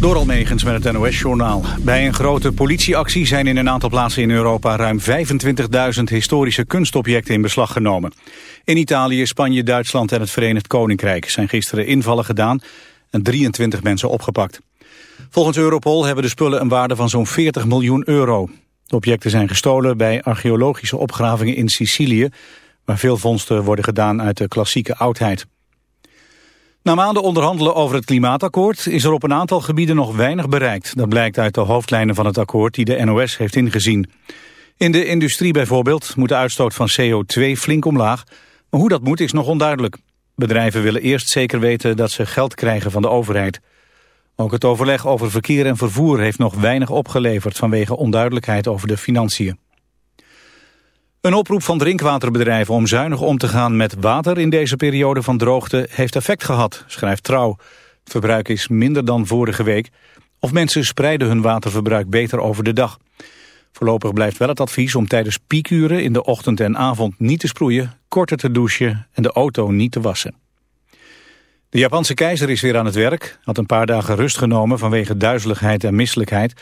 Door Almegens met het NOS-journaal. Bij een grote politieactie zijn in een aantal plaatsen in Europa... ruim 25.000 historische kunstobjecten in beslag genomen. In Italië, Spanje, Duitsland en het Verenigd Koninkrijk... zijn gisteren invallen gedaan en 23 mensen opgepakt. Volgens Europol hebben de spullen een waarde van zo'n 40 miljoen euro. De objecten zijn gestolen bij archeologische opgravingen in Sicilië... waar veel vondsten worden gedaan uit de klassieke oudheid. Na maanden onderhandelen over het klimaatakkoord is er op een aantal gebieden nog weinig bereikt. Dat blijkt uit de hoofdlijnen van het akkoord die de NOS heeft ingezien. In de industrie bijvoorbeeld moet de uitstoot van CO2 flink omlaag. Maar hoe dat moet is nog onduidelijk. Bedrijven willen eerst zeker weten dat ze geld krijgen van de overheid. Ook het overleg over verkeer en vervoer heeft nog weinig opgeleverd vanwege onduidelijkheid over de financiën. Een oproep van drinkwaterbedrijven om zuinig om te gaan met water in deze periode van droogte heeft effect gehad, schrijft Trouw. Het verbruik is minder dan vorige week. Of mensen spreiden hun waterverbruik beter over de dag. Voorlopig blijft wel het advies om tijdens piekuren in de ochtend en avond niet te sproeien, korter te douchen en de auto niet te wassen. De Japanse keizer is weer aan het werk, had een paar dagen rust genomen vanwege duizeligheid en misselijkheid.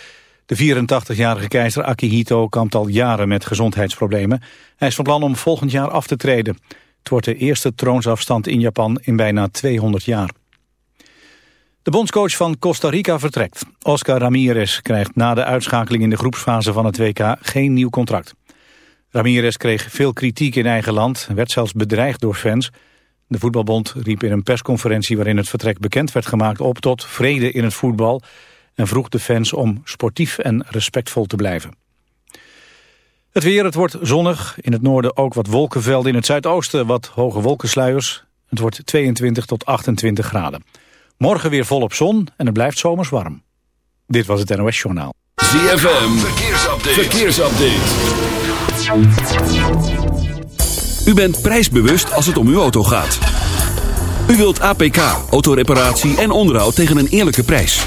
De 84-jarige keizer Akihito kampt al jaren met gezondheidsproblemen. Hij is van plan om volgend jaar af te treden. Het wordt de eerste troonsafstand in Japan in bijna 200 jaar. De bondscoach van Costa Rica vertrekt. Oscar Ramirez krijgt na de uitschakeling in de groepsfase van het WK geen nieuw contract. Ramirez kreeg veel kritiek in eigen land werd zelfs bedreigd door fans. De voetbalbond riep in een persconferentie waarin het vertrek bekend werd gemaakt op tot vrede in het voetbal en vroeg de fans om sportief en respectvol te blijven. Het weer, het wordt zonnig. In het noorden ook wat wolkenvelden. In het zuidoosten wat hoge wolkensluiers. Het wordt 22 tot 28 graden. Morgen weer volop zon en het blijft zomers warm. Dit was het NOS Journaal. ZFM, verkeersupdate. verkeersupdate. U bent prijsbewust als het om uw auto gaat. U wilt APK, autoreparatie en onderhoud tegen een eerlijke prijs.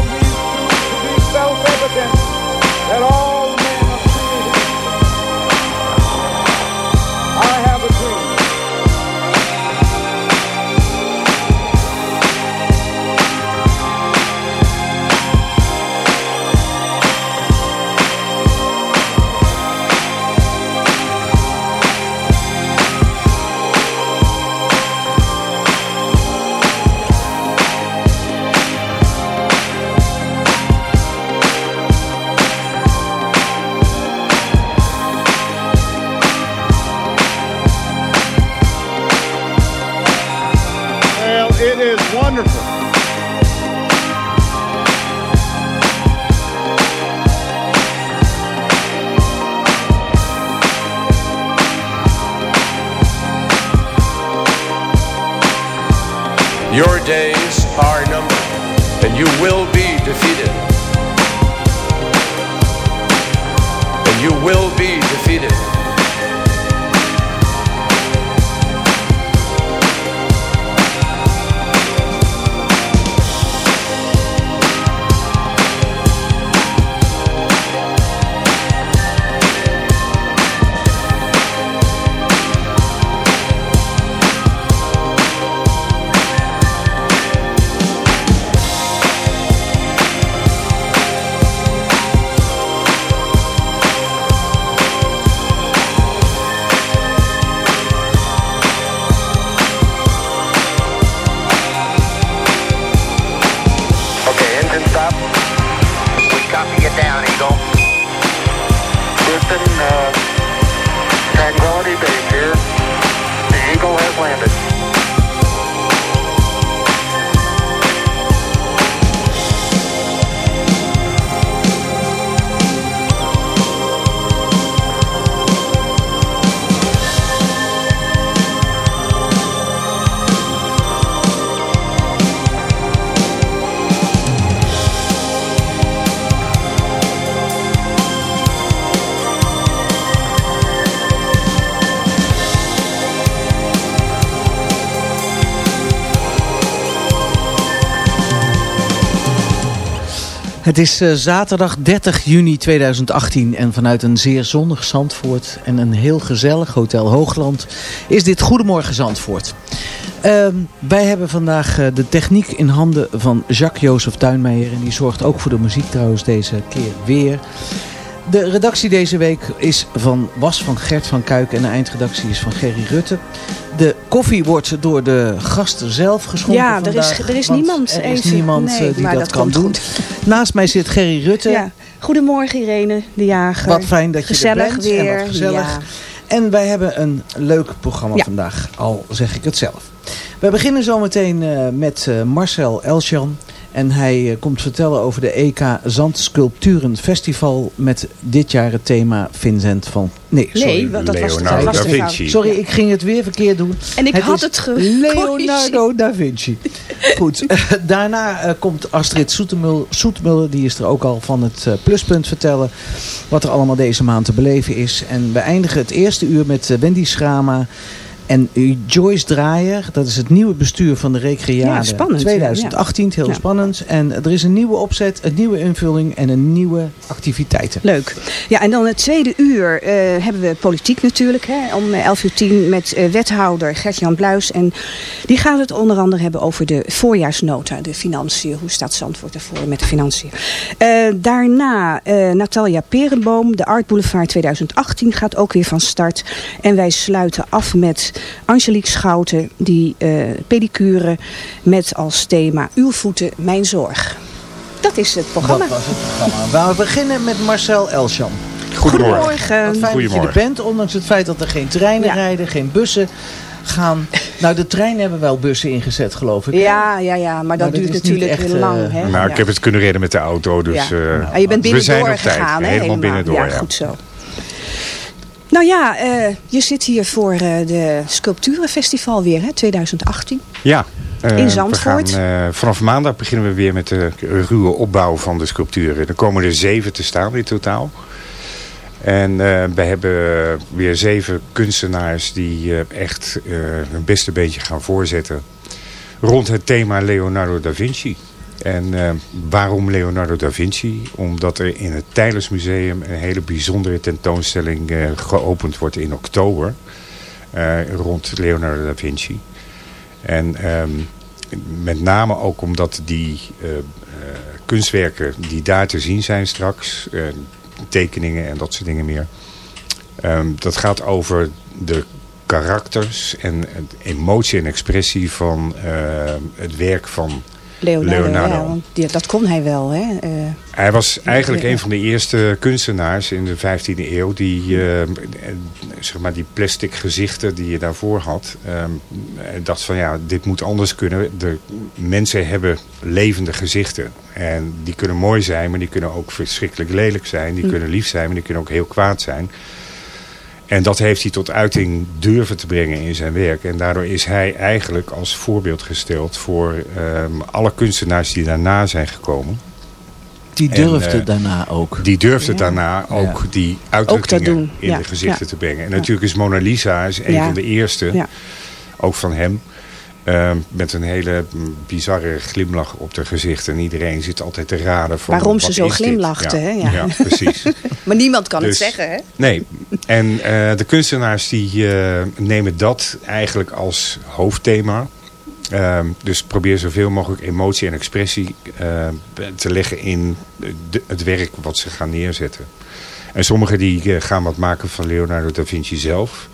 you will Het is eh, zaterdag 30 juni 2018 en vanuit een zeer zonnig Zandvoort en een heel gezellig Hotel Hoogland is dit Goedemorgen Zandvoort. Ehm, wij hebben vandaag eh, de techniek in handen van Jacques-Joseph Tuinmeijer en die zorgt ook voor de muziek trouwens deze keer weer. De redactie deze week is van, was van Gert van Kuik en de eindredactie is van Gerry Rutte. De koffie wordt door de gasten zelf geschonken Ja, er is- er is niemand Er is niemand nee, eh, die dat, dat kan doen. goed. Naast mij zit Gerry Rutte. Ja. Goedemorgen Irene, de jager. Wat fijn dat je Gezellig er bent weer. en wat gezellig. Ja. En wij hebben een leuk programma Ja. vandaag, al zeg ik het zelf. We beginnen zometeen eh met eh, Marcel Elsjan. En hij eh, komt vertellen over de EK Zandsculpturen Festival met dit jaar het thema Vincent van... Nee, sorry. Nee, dat was, dat Leonardo was da de Vinci. Sorry, ik ging het weer verkeerd doen. En ik had het Leonardo da Vinci. Goed, eh, daarna eh, komt Astrid Soetemul-. Die is er ook al van het pluspunt vertellen. Wat er allemaal deze maand te beleven is. En we eindigen het eerste uur met Wendy Schrama. En Joyce Draaier, dat is het nieuwe bestuur van de Recreade Ja, spannend, 2018. Heel Ja. spannend. En er is een nieuwe opzet, een nieuwe invulling en een nieuwe activiteiten. Leuk. Ja, en dan het tweede uur eh, hebben we politiek natuurlijk. Hè, om eh, 11 uur 10 met eh, wethouder Gert-Jan Bluis. En die gaat het onder andere hebben over de voorjaarsnota, de financiën. Hoe staat Zandvoort ervoor met de financiën? Eh, daarna Natalia Perenboom, de Art Boulevard 2018 gaat ook weer van start. En wij sluiten af met Angelique Schouten, die eh, pedicure met als thema Uw voeten, mijn zorg. Dat is het programma. Dat was het programma. We beginnen met Marcel Elsjan. Goedemorgen. Wat fijn dat je er Goedemorgen. bent, ondanks het feit dat er geen treinen Ja. rijden, geen bussen gaan. Nou, de treinen hebben wel bussen ingezet, geloof ik. Ja, ja, ja, maar dat Maar dat duurt natuurlijk echt, heel lang. eh, Hè? Nou, ja. ik heb het kunnen redden met de auto, dus Ja. eh, Ah, je bent we zijn binnendoor op tijd. gegaan, hè? Helemaal binnendoor, ja, ja. goed zo. Nou ja, eh, je zit hier voor eh, de Sculpturenfestival weer, hè, 2018. Ja. In Zandvoort. We gaan, eh, vanaf maandag beginnen we weer met de ruwe opbouw van de sculpturen. Er komen er zeven te staan in totaal. En we hebben weer zeven kunstenaars die echt hun beste beentje gaan voorzetten. Rond het thema Leonardo da Vinci. En eh, waarom Leonardo da Vinci? Omdat er in het Tijlers Museum een hele bijzondere tentoonstelling eh, geopend wordt in oktober. eh, rond Leonardo da Vinci. En ehm, met name ook omdat die kunstwerken die daar te zien zijn straks, tekeningen en dat soort dingen meer. ehm, dat gaat over de karakters en emotie en expressie van eh, het werk van Leonardo, Leonardo. ja, want die- dat kon hij wel. Hè? Eh, Hij was eigenlijk een van de eerste kunstenaars in de 15e eeuw die, eh, zeg maar die plastic gezichten die je daarvoor had, eh, dacht van ja, dit moet anders kunnen. De mensen hebben levende gezichten en die kunnen mooi zijn, maar die kunnen ook verschrikkelijk lelijk zijn. Die Hm. kunnen lief zijn, maar die kunnen ook heel kwaad zijn. En dat heeft hij tot uiting durven te brengen in zijn werk. En daardoor is hij eigenlijk als voorbeeld gesteld voor ehm, alle kunstenaars die daarna zijn gekomen. Die En, durfde eh, daarna ook. Die durfde daarna ook Ja. die uitdrukkingen doen, in ja. de gezichten Ja. te brengen. En Ja. natuurlijk is Mona Lisa is een Ja. van de eerste, Ja. ook van hem. Ehm, met een hele bizarre glimlach op haar gezicht. En iedereen zit altijd te raden van Waarom ze zo is dit? glimlachte, Ja. hè? Ja. Ja, precies. Maar niemand kan Dus- het zeggen, hè? Nee, en eh, de kunstenaars die eh, nemen dat eigenlijk als hoofdthema. Ehm, dus probeer zoveel mogelijk emotie en expressie eh, te leggen in de- het werk wat ze gaan neerzetten. En sommigen die gaan wat maken van Leonardo da Vinci zelf.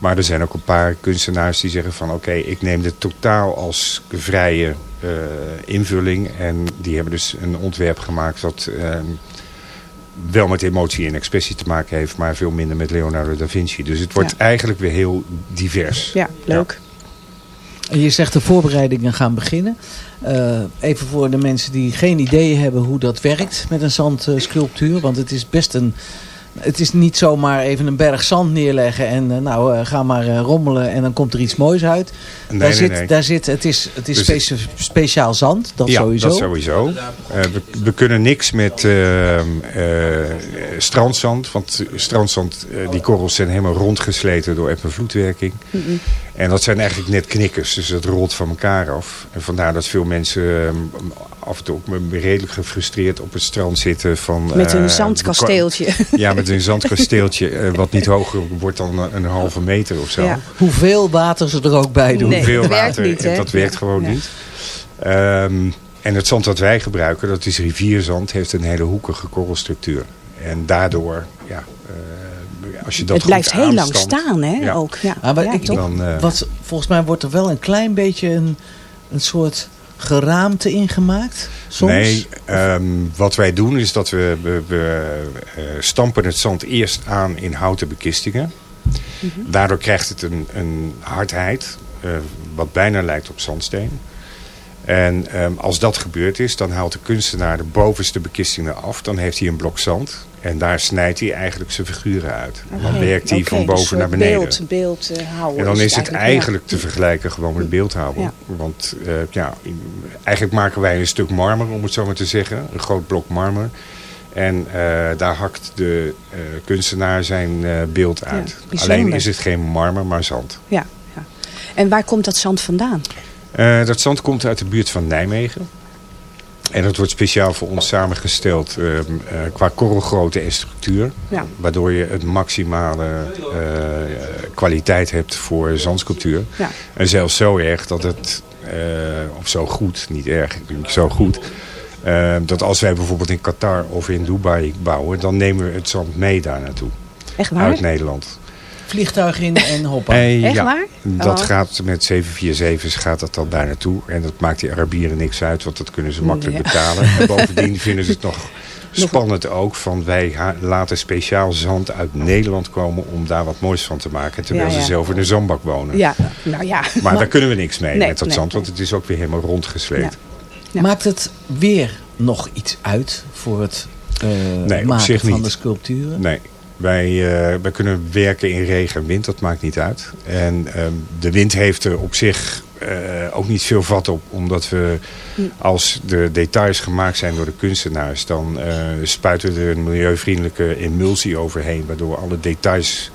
Maar er zijn ook een paar kunstenaars die zeggen van oké, ik neem dit totaal als vrije eh, invulling. En die hebben dus een ontwerp gemaakt dat ehm, wel met emotie en expressie te maken heeft, maar veel minder met Leonardo da Vinci. Dus het wordt Ja. eigenlijk weer heel divers. Ja, leuk. En je zegt de voorbereidingen gaan beginnen. Eh, even voor de mensen die geen idee hebben hoe dat werkt met een zandsculptuur. Want het is best een... Het is niet zomaar even een berg zand neerleggen en eh, nou eh, ga maar eh, rommelen en dan komt er iets moois uit. Nee, daar nee, zit, nee. Daar zit, het is, het is Dus- specia- speciaal zand, dat ja, sowieso. dat sowieso. Eh, we, we kunnen niks met strandzand. Want strandzand, die korrels zijn helemaal rondgesleten door eb- en vloedwerking. En dat zijn eigenlijk net knikkers. Dus het rolt van elkaar af. En vandaar dat veel mensen eh, af en toe ook redelijk gefrustreerd op het strand zitten. Van, Met eh, een zandkasteeltje. Ja, met een zandkasteeltje. eh, wat niet hoger wordt dan een, halve meter of zo. Ja. Hoeveel water ze er ook bij doen. Nee, Hoeveel dat werkt water, niet, hè? dat werkt gewoon Ja. niet. Ehm, en het zand dat wij gebruiken, dat is rivierzand, heeft een hele hoekige korrelstructuur. En daardoor, ja, eh, als je dat Het blijft heel lang staan, hè? Ja. Ook. Ja. Ah, maar Ja, ik-? Dan, eh, Wat, volgens mij wordt er wel een klein beetje een, een soort geraamte ingemaakt. Soms. Nee, ehm, wat wij doen is dat we, we, we eh, stampen het zand eerst aan in houten bekistingen. Mhm. Daardoor krijgt het een, een hardheid, eh, wat bijna lijkt op zandsteen. En ehm, als dat gebeurd is, dan haalt de kunstenaar de bovenste bekistingen af. Dan heeft hij een blok zand. En daar snijdt hij eigenlijk zijn figuren uit. En dan werkt hij van een boven soort naar beneden. Beeld, beeld eh, houden En dan is het eigenlijk te vergelijken gewoon met beeldhouden. Ja. Want eh, ja, eigenlijk maken wij een stuk marmer, om het zo maar te zeggen. Een groot blok marmer. En eh, daar hakt de eh, kunstenaar zijn eh, beeld uit. Alleen is het geen marmer, maar zand. Ja, ja. En waar komt dat zand vandaan? Eh, dat zand komt uit de buurt van Nijmegen. En dat wordt speciaal voor ons samengesteld eh, eh, qua korrelgrootte en structuur. Ja. Waardoor je het maximale eh, kwaliteit hebt voor zandsculptuur. Ja. En zelfs zo erg dat het, eh, of zo goed, niet erg, zo goed. eh, dat als wij bijvoorbeeld in Qatar of in Dubai bouwen, dan nemen we het zand mee daar naartoe. Echt waar? Uit Nederland. Vliegtuig in en hoppa. Eh, Echt ja, waar? Dat Oh. gaat met 747's gaat dat dan daar naartoe. En dat maakt die Arabieren niks uit, want dat kunnen ze makkelijk Ja. betalen. En bovendien vinden ze het nog spannend ook van wij laten speciaal zand uit Nederland komen om daar wat moois van te maken. Terwijl Ja, ja. ze zelf in een zandbak wonen. Ja, nou ja. Maar daar kunnen we niks mee Nee, met dat nee, zand, want het is ook weer helemaal rondgesleten. Ja. Maakt het weer nog iets uit voor het eh, Nee, op maken van de sculpturen? Nee. Wij, eh, wij kunnen werken in regen en wind, dat maakt niet uit. En ehm, de wind heeft er op zich eh, ook niet veel vat op. Omdat we, als de details gemaakt zijn door de kunstenaars... dan eh, spuiten we er een milieuvriendelijke emulsie overheen... waardoor alle details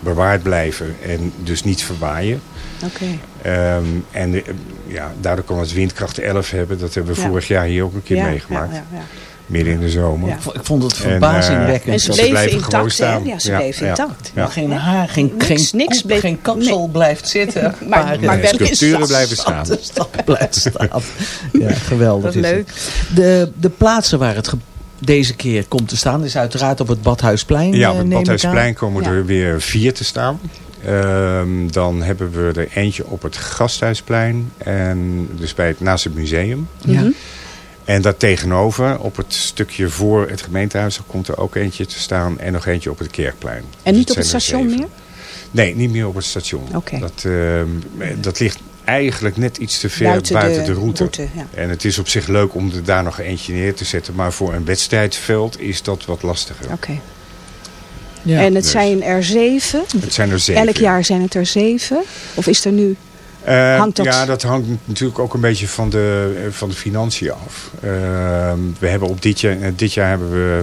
bewaard blijven en dus niet verwaaien. Oké. Ehm, en ja, daardoor kan het windkracht 11 hebben. Dat hebben we Ja. vorig jaar hier ook een keer Ja, meegemaakt. ja, ja, ja. Midden in de zomer. Ja. Ik vo- Ik vond het En, verbazingwekkend. En ze dat- Ze bleven blijven gewoon intact, hè? staan. Ja, ze Ja, bleven ja. intact. Ja. geen haar, geen, Niks, geen, niks koep, bleef- geen kapsel blijft zitten. Maar- Maar, Sculpturen blijven staan. de stad blijft staan. Ja, geweldig. Dat is het. leuk. De, de plaatsen waar het deze keer komt te staan is uiteraard op het Badhuisplein. Ja, eh, op het Badhuisplein komen Ja. er weer vier te staan. Ehm, dan hebben we er eentje op het Gasthuisplein. En dus bij het, naast het museum. Ja. En daartegenover, op het stukje voor het gemeentehuis, komt er ook eentje te staan. En nog eentje op het Kerkplein. En Dus niet op het station meer? Nee, niet meer op het station. Oké. Dat, ehm, dat ligt eigenlijk net iets te ver buiten, Buiten de, de route. route, ja. En het is op zich leuk om er daar nog eentje neer te zetten. Maar voor een wedstrijdveld is dat wat lastiger. Oké. Ja. en het Dus. zijn er zeven. Het zijn er zeven. Elk jaar zijn het er zeven. Of is er nu... Eh, Hangt dat- Ja, dat hangt natuurlijk ook een beetje van de, eh, van de financiën af. Ehm, we hebben op dit jaar, eh, dit jaar hebben we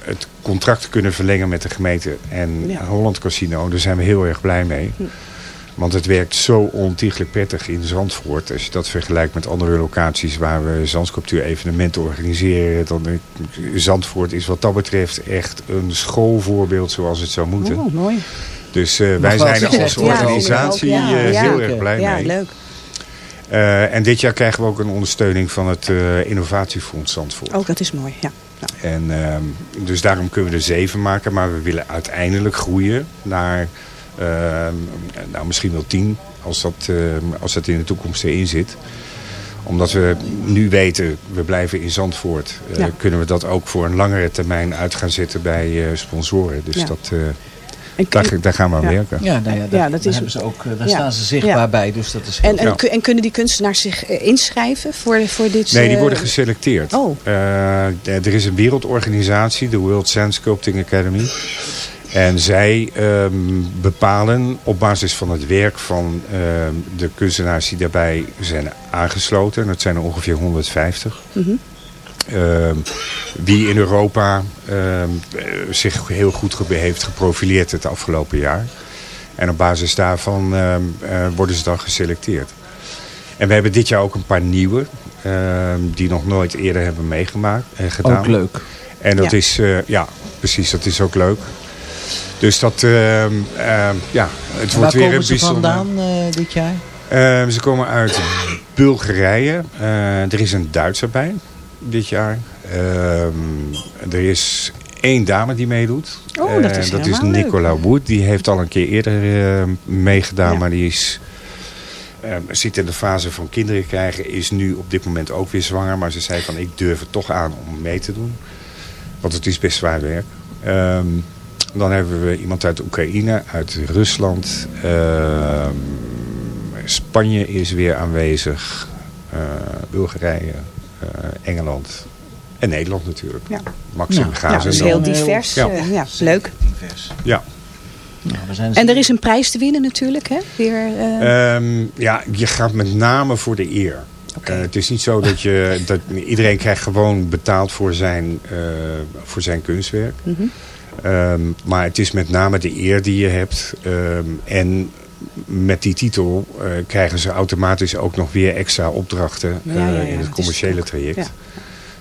het contract kunnen verlengen met de gemeente en Ja. Holland Casino. Daar zijn we heel erg blij mee. Hm. Want het werkt zo ontiegelijk prettig in Zandvoort. Als je dat vergelijkt met andere locaties waar we zandsculptuur evenementen organiseren. Dan Zandvoort is wat dat betreft echt een schoolvoorbeeld zoals het zou moeten. Oh, mooi. Dus eh, wij zijn er als organisatie Ja, ja. heel erg blij Ja, mee. leuk. En dit jaar krijgen we ook een ondersteuning van het eh, Innovatiefonds Zandvoort. Oh, dat is mooi. Ja. En, ehm, dus daarom kunnen we er zeven maken. Maar we willen uiteindelijk groeien naar ehm, nou, misschien wel tien. Als dat, ehm, als dat in de toekomst erin zit. Omdat we nu weten, we blijven in Zandvoort. Ja. Kunnen we dat ook voor een langere termijn uit gaan zetten bij eh, sponsoren. Dus Ja. dat, En, daar, daar gaan we aan Ja. werken. Ja, nou ja, dat daar is- hebben ze ook, eh, daar Ja. staan ze zichtbaar Ja. bij. Dus dat is en, en, en kunnen die kunstenaars zich eh, inschrijven voor, voor dit? Nee, die eh, worden geselecteerd. Oh. Eh, er is een wereldorganisatie, de World Sand Sculpting Academy. En zij ehm, bepalen op basis van het werk van ehm, de kunstenaars die daarbij zijn aangesloten. En dat zijn er ongeveer 150. Mhm. Ehm, wie in Europa ehm, eh, zich heel goed heeft geprofileerd het afgelopen jaar. En op basis daarvan ehm, eh, worden ze dan geselecteerd. En we hebben dit jaar ook een paar nieuwe. ehm, die nog nooit eerder hebben meegemaakt en gedaan. ook leuk. En dat Ja. is, eh, ja, precies, dat is ook leuk. Dus dat, ehm, ehm, ja, het En wordt waar weer komen een ze bijzonder... vandaan eh, dit jaar? Ehm, ze komen uit Bulgarije. Eh, er is een Duitser bij dit jaar. Ehm, er is één dame die meedoet. Oh, dat is dat is. Nicola Wood. Die heeft al een keer eerder eh, meegedaan. Ja. Maar die is, ehm, zit in de fase van kinderen krijgen. Is nu op dit moment ook weer zwanger. Maar ze zei van ik durf het toch aan om mee te doen. Want het is best zwaar werk. Ehm, dan hebben we iemand uit Oekraïne, uit Rusland. Ehm, Spanje is weer aanwezig. eh, Bulgarije, Engeland en Nederland natuurlijk. Ja. Maxim Ja. Ja, Gazen. dus heel divers. Ja. eh, ja, leuk. Divers. Ja. Nou, En er is een prijs te winnen natuurlijk, hè? Weer, eh, Ehm, ja, je gaat met name voor de eer. Eh, het is niet zo dat je dat iedereen krijgt gewoon betaald voor zijn, eh, voor zijn kunstwerk. mhm. Ehm, maar het is met name de eer die je hebt. Ehm, en met die titel eh, krijgen ze automatisch ook nog weer extra opdrachten Ja, ja, eh, ja, in het commerciële traject. ja.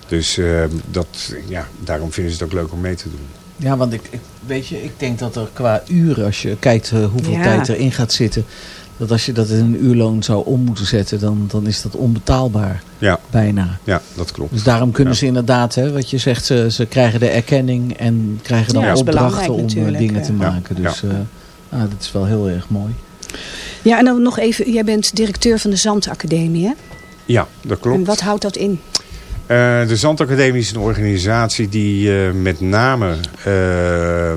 Dus ehm, dat, ja, daarom vinden ze het ook leuk om mee te doen. Ja, want ik, ik, weet je, ik denk dat er qua uren, als je kijkt eh, hoeveel Ja. tijd erin gaat zitten, dat als je dat in een uurloon zou om moeten zetten, dan, dan is dat onbetaalbaar Ja, bijna. ja dat klopt. Dus daarom kunnen Ja. ze inderdaad, hè, wat je zegt, ze, ze krijgen de erkenning en krijgen dan opdrachten om natuurlijk, dingen te maken. Ja, Dus eh, ah, dat is wel heel erg mooi. Ja, en dan nog even, jij bent directeur van de Zandacademie, hè? Ja, dat klopt. En wat houdt dat in? Eh, de Zandacademie is een organisatie die eh, met name eh,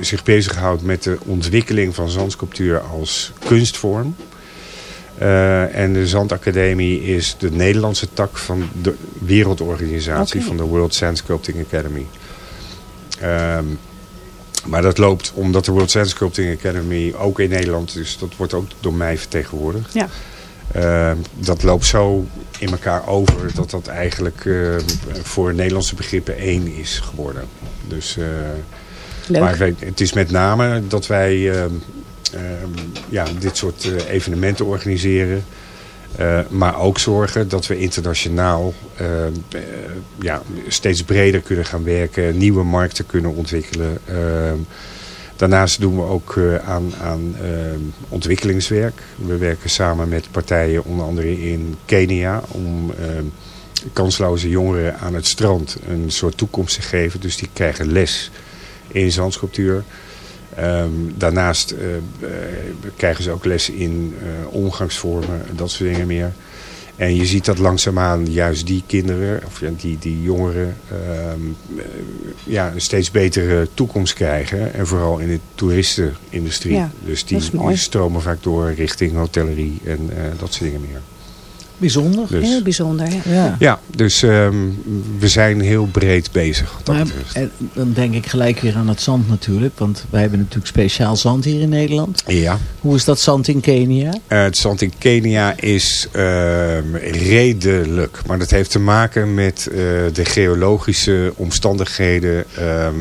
zich bezighoudt met de ontwikkeling van zandsculptuur als kunstvorm. En de Zandacademie is de Nederlandse tak van de wereldorganisatie van de World Sand Sculpting Academy. Maar dat loopt omdat de World Sand Sculpting Academy ook in Nederland is. Dat wordt ook door mij vertegenwoordigd. Ja. Ehm, dat loopt zo in elkaar over dat dat eigenlijk ehm, voor Nederlandse begrippen één is geworden. Dus, eh, Leuk. maar het is met name dat wij ehm, ja, dit soort eh, evenementen organiseren. Eh, maar ook zorgen dat we internationaal eh, ja, steeds breder kunnen gaan werken. Nieuwe markten kunnen ontwikkelen. Ehm, Daarnaast doen we ook eh, aan, aan ehm, ontwikkelingswerk. We werken samen met partijen onder andere in Kenia om ehm, kansloze jongeren aan het strand een soort toekomst te geven. Dus die krijgen les in zandsculptuur. Ehm, daarnaast eh, eh, krijgen ze ook les in eh, omgangsvormen, dat soort dingen meer. En je ziet dat langzaamaan juist die kinderen, of die, die jongeren, ehm, eh, ja, een steeds betere toekomst krijgen. En vooral in de toeristenindustrie. Ja, dus die, stromen vaak door richting hotellerie en dat soort dingen meer. Bijzonder. Dus- Heel bijzonder. Ja. Ja. Ja, dus ehm, we zijn heel breed bezig. dat Maar, en dan denk ik gelijk weer aan het zand natuurlijk. Want wij hebben natuurlijk speciaal zand hier in Nederland. Ja. Hoe is dat zand in Kenia? Eh, het zand in Kenia is ehm, redelijk. Maar dat heeft te maken met eh, de geologische omstandigheden ehm,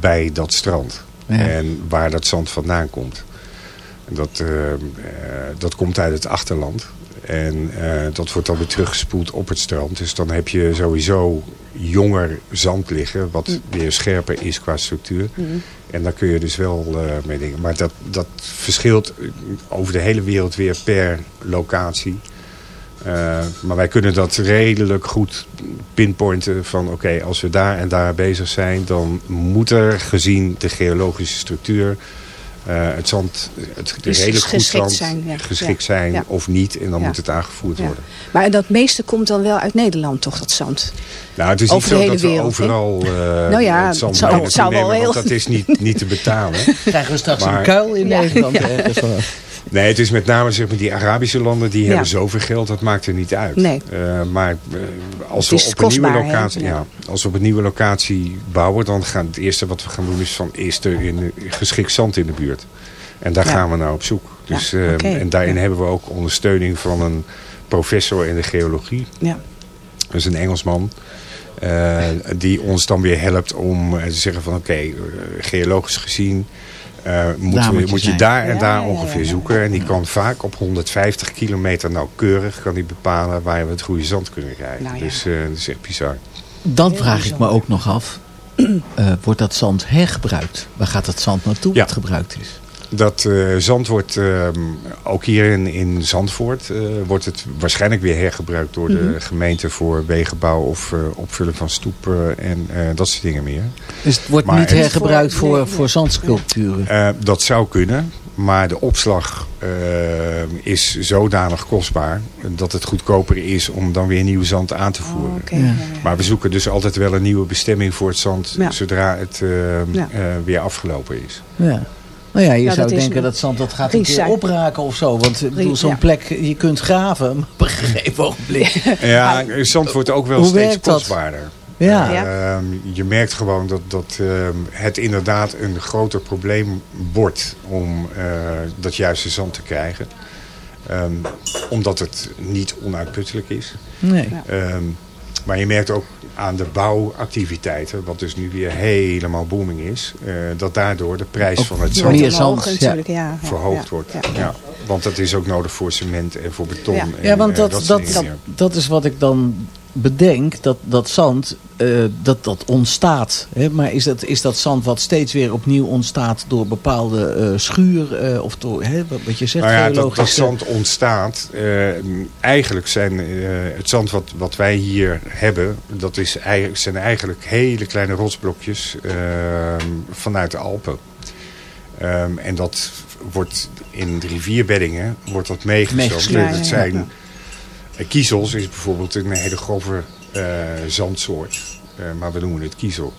bij dat strand. Ja. En waar dat zand vandaan komt. Dat, eh, dat komt uit het achterland. En eh, dat wordt dan weer teruggespoeld op het strand. Dus dan heb je sowieso jonger zand liggen. Wat weer scherper is qua structuur. En daar kun je dus wel eh, mee dingen. Maar dat, dat verschilt eh, over de hele wereld weer per locatie. Maar wij kunnen dat redelijk goed pinpointen van oké, als we daar en daar bezig zijn, dan moet er gezien de geologische structuur eh, het zand, het Dus redelijk goed geschikt zand zijn, ja. geschikt Ja. zijn Ja. of niet. En dan Ja. moet het aangevoerd Ja. worden. Maar dat meeste komt dan wel uit Nederland, toch, dat zand? Nou, het is Over niet de zo hele dat we wereld, hè? overal eh Nou ja, het zand zou- wel nemen, want heel- dat is niet, niet te betalen. Krijgen we straks Maar- een kuil in Ja. Nederland? Nee, het is met name zeg maar, die Arabische landen, die Ja. hebben zoveel geld, dat maakt er niet uit. Nee. Eh, maar eh, als we op een nieuwe locatie, Ja. ja. als we op een nieuwe locatie bouwen, dan gaan het eerste wat we gaan doen is van is er in, geschikt zand in de buurt. En daar Ja. gaan we naar op zoek. Dus, eh, oké. En daarin hebben we ook ondersteuning van een professor in de geologie. Ja. Dat is een Engelsman. eh, die ons dan weer helpt om te zeggen van oké, geologisch gezien eh, moet, Daar we- moet je moet je daar en Ja, daar ja, ongeveer ja. zoeken. En die kan vaak op 150 kilometer nauwkeurig kan die bepalen waar we het goede zand kunnen krijgen. Nou ja. Dus eh, dat is echt bizar. Dan Heel vraag ik me ook nog af. eh, wordt dat zand hergebruikt? Waar gaat dat zand naartoe Ja. wat gebruikt is? Dat eh, zand wordt ehm, ook hier in, in Zandvoort eh, wordt het waarschijnlijk weer hergebruikt door de gemeente voor wegenbouw of eh, opvullen van stoepen en eh, dat soort dingen meer. Dus het wordt Maar niet hergebruikt Voor- voor, zandsculpturen? Eh, dat zou kunnen, maar de opslag is zodanig kostbaar dat het goedkoper is om dan weer nieuw zand aan te voeren. Oh. Ja. Ja. Maar we zoeken dus altijd wel een nieuwe bestemming voor het zand Ja. zodra het eh, Ja. eh, weer afgelopen is. Ja. Nou ja, je zou dat denken dat zand dat gaat een keer opraken of zo. Want zo'n Ja. plek, je kunt graven, maar op een gegeven ogenblik. Ja, zand wordt ook wel Hoe steeds dat? kostbaarder. Ja. Ja. Ehm, je merkt gewoon dat, dat ehm, het inderdaad een groter probleem wordt om eh, dat juiste zand te krijgen. Ehm, omdat het niet onuitputtelijk is. Nee. Ehm, maar je merkt ook aan de bouwactiviteiten, wat dus nu weer helemaal booming is, eh, dat daardoor de prijs Ook van het zand meer ja. ja, verhoogd ja, wordt. ja. Ja. Want dat is ook nodig voor cement en voor beton. Ja. En, Ja, want eh, dat, dat, dat, dat is wat ik dan bedenk. Dat, dat zand, eh, dat, dat ontstaat. Hè? Maar is dat, is dat zand wat steeds weer opnieuw ontstaat door bepaalde eh, schuur? eh, of door, hè, wat, wat je zegt, Nou ja, dat, dat zand ontstaat. eh, eigenlijk zijn het zand wat, wat wij hier hebben, dat is, eigenlijk- zijn eigenlijk hele kleine rotsblokjes eh, vanuit de Alpen. Ehm, en dat wordt in de rivierbeddingen wordt dat meegezogen. Ja, Het ja. zijn kiezels is bijvoorbeeld een hele grove eh, zandsoort. Eh, maar we noemen het kiezel.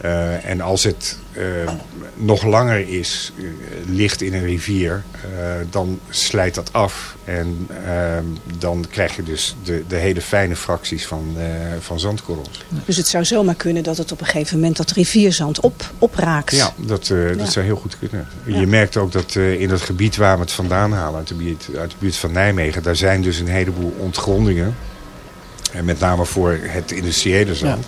Eh, en als het eh, nog langer is, eh, ligt in een rivier, eh, dan slijt dat af. En ehm, dan krijg je dus de, de hele fijne fracties van, eh, van zandkorrels. Dus het zou zomaar kunnen dat het op een gegeven moment dat rivierzand op, opraakt. Ja, dat, eh, dat zou heel goed kunnen. Ja. Je merkt ook dat eh, in het gebied waar we het vandaan halen, uit de, buurt, uit de buurt van Nijmegen, daar zijn dus een heleboel ontgrondingen. En met name voor het industriële zand.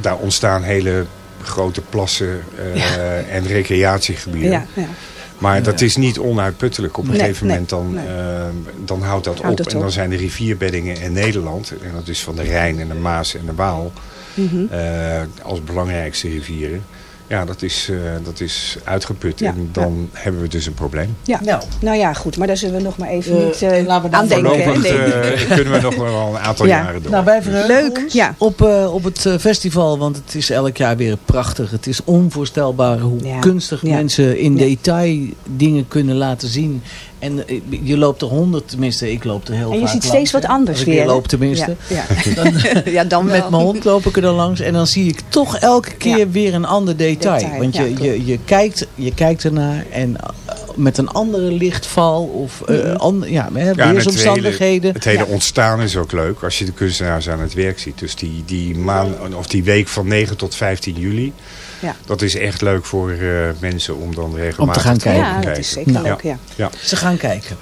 Daar ontstaan hele grote plassen eh, en recreatiegebieden. Ja, ja. Maar dat is niet onuitputtelijk. Op een Nee, gegeven moment dan, nee. ehm, dan houdt dat Houdt op. en dan op. zijn de rivierbeddingen in Nederland, en dat is van de Rijn en de Maas en de Waal, Mhm. eh, als belangrijkste rivieren. Ja, dat is, eh, dat is uitgeput. Ja, en dan hebben we dus een probleem. Ja. Nou. Nou ja, goed. Maar daar zullen we nog maar even Eh, niet eh, laten we dan aan denken. hè? Voorlopig Nee. eh, kunnen we nog wel een aantal Ja. jaren door. Nou, wij verheugen Leuk, ons ja. op, eh, op het festival, want het is elk jaar weer prachtig. Het is onvoorstelbaar hoe Ja. kunstig Ja. mensen in Ja. detail dingen kunnen laten zien. En eh, je loopt er honderd, tenminste ik loop er heel En je vaak ziet langs, steeds wat anders Als ik weer. hè? loop tenminste. Ja, ja. ja dan wel. Met mijn hond loop ik er dan langs en dan zie ik toch elke keer Ja. weer een ander detail. Detail, Want je, je, je, kijkt, je kijkt ernaar en met een andere lichtval of eh, Mhm. ander, ja, hè, Ja, en het weersomstandigheden. hele, het hele Ja. ontstaan is ook leuk als je de kunstenaars aan het werk ziet. Dus die, die, maan, of die week van 9 tot 15 juli, Ja. dat is echt leuk voor eh, mensen om dan regelmatig gaan te kijken. komen Ja, dat is zeker Nou. leuk, ja. Ja. Ze gaan kijken.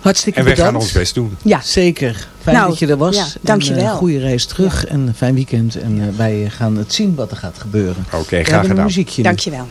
Hartstikke En wij bedankt. gaan ons best doen. Ja, Zeker. Fijn Nou, dat je er was. ja, En, dankjewel. eh, goede reis terug en een fijn weekend. En eh, wij gaan het zien wat er gaat gebeuren. Oké, graag een gedaan. muziekje nu. dankjewel.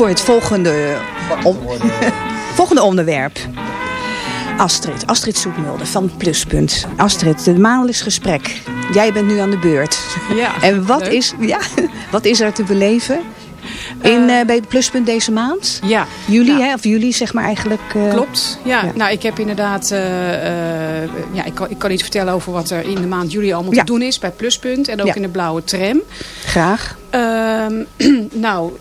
Voor het volgende, volgende onderwerp. Astrid, Astrid Soepmulder van Pluspunt. Astrid, de maandelijks gesprek. Jij bent nu aan de beurt. Ja, En wat leuk. is, ja, wat is er te beleven in, Eh, eh, bij Pluspunt deze maand? Ja. Juli, hè? Of juli zeg maar eigenlijk. eh, Klopt, ja. ja. Nou, ik heb inderdaad... ja, ik, kan, ik kan iets vertellen over wat er in de maand juli allemaal Ja. te doen is bij Pluspunt. En ook Ja. in de blauwe tram. Graag. Ehm, nou,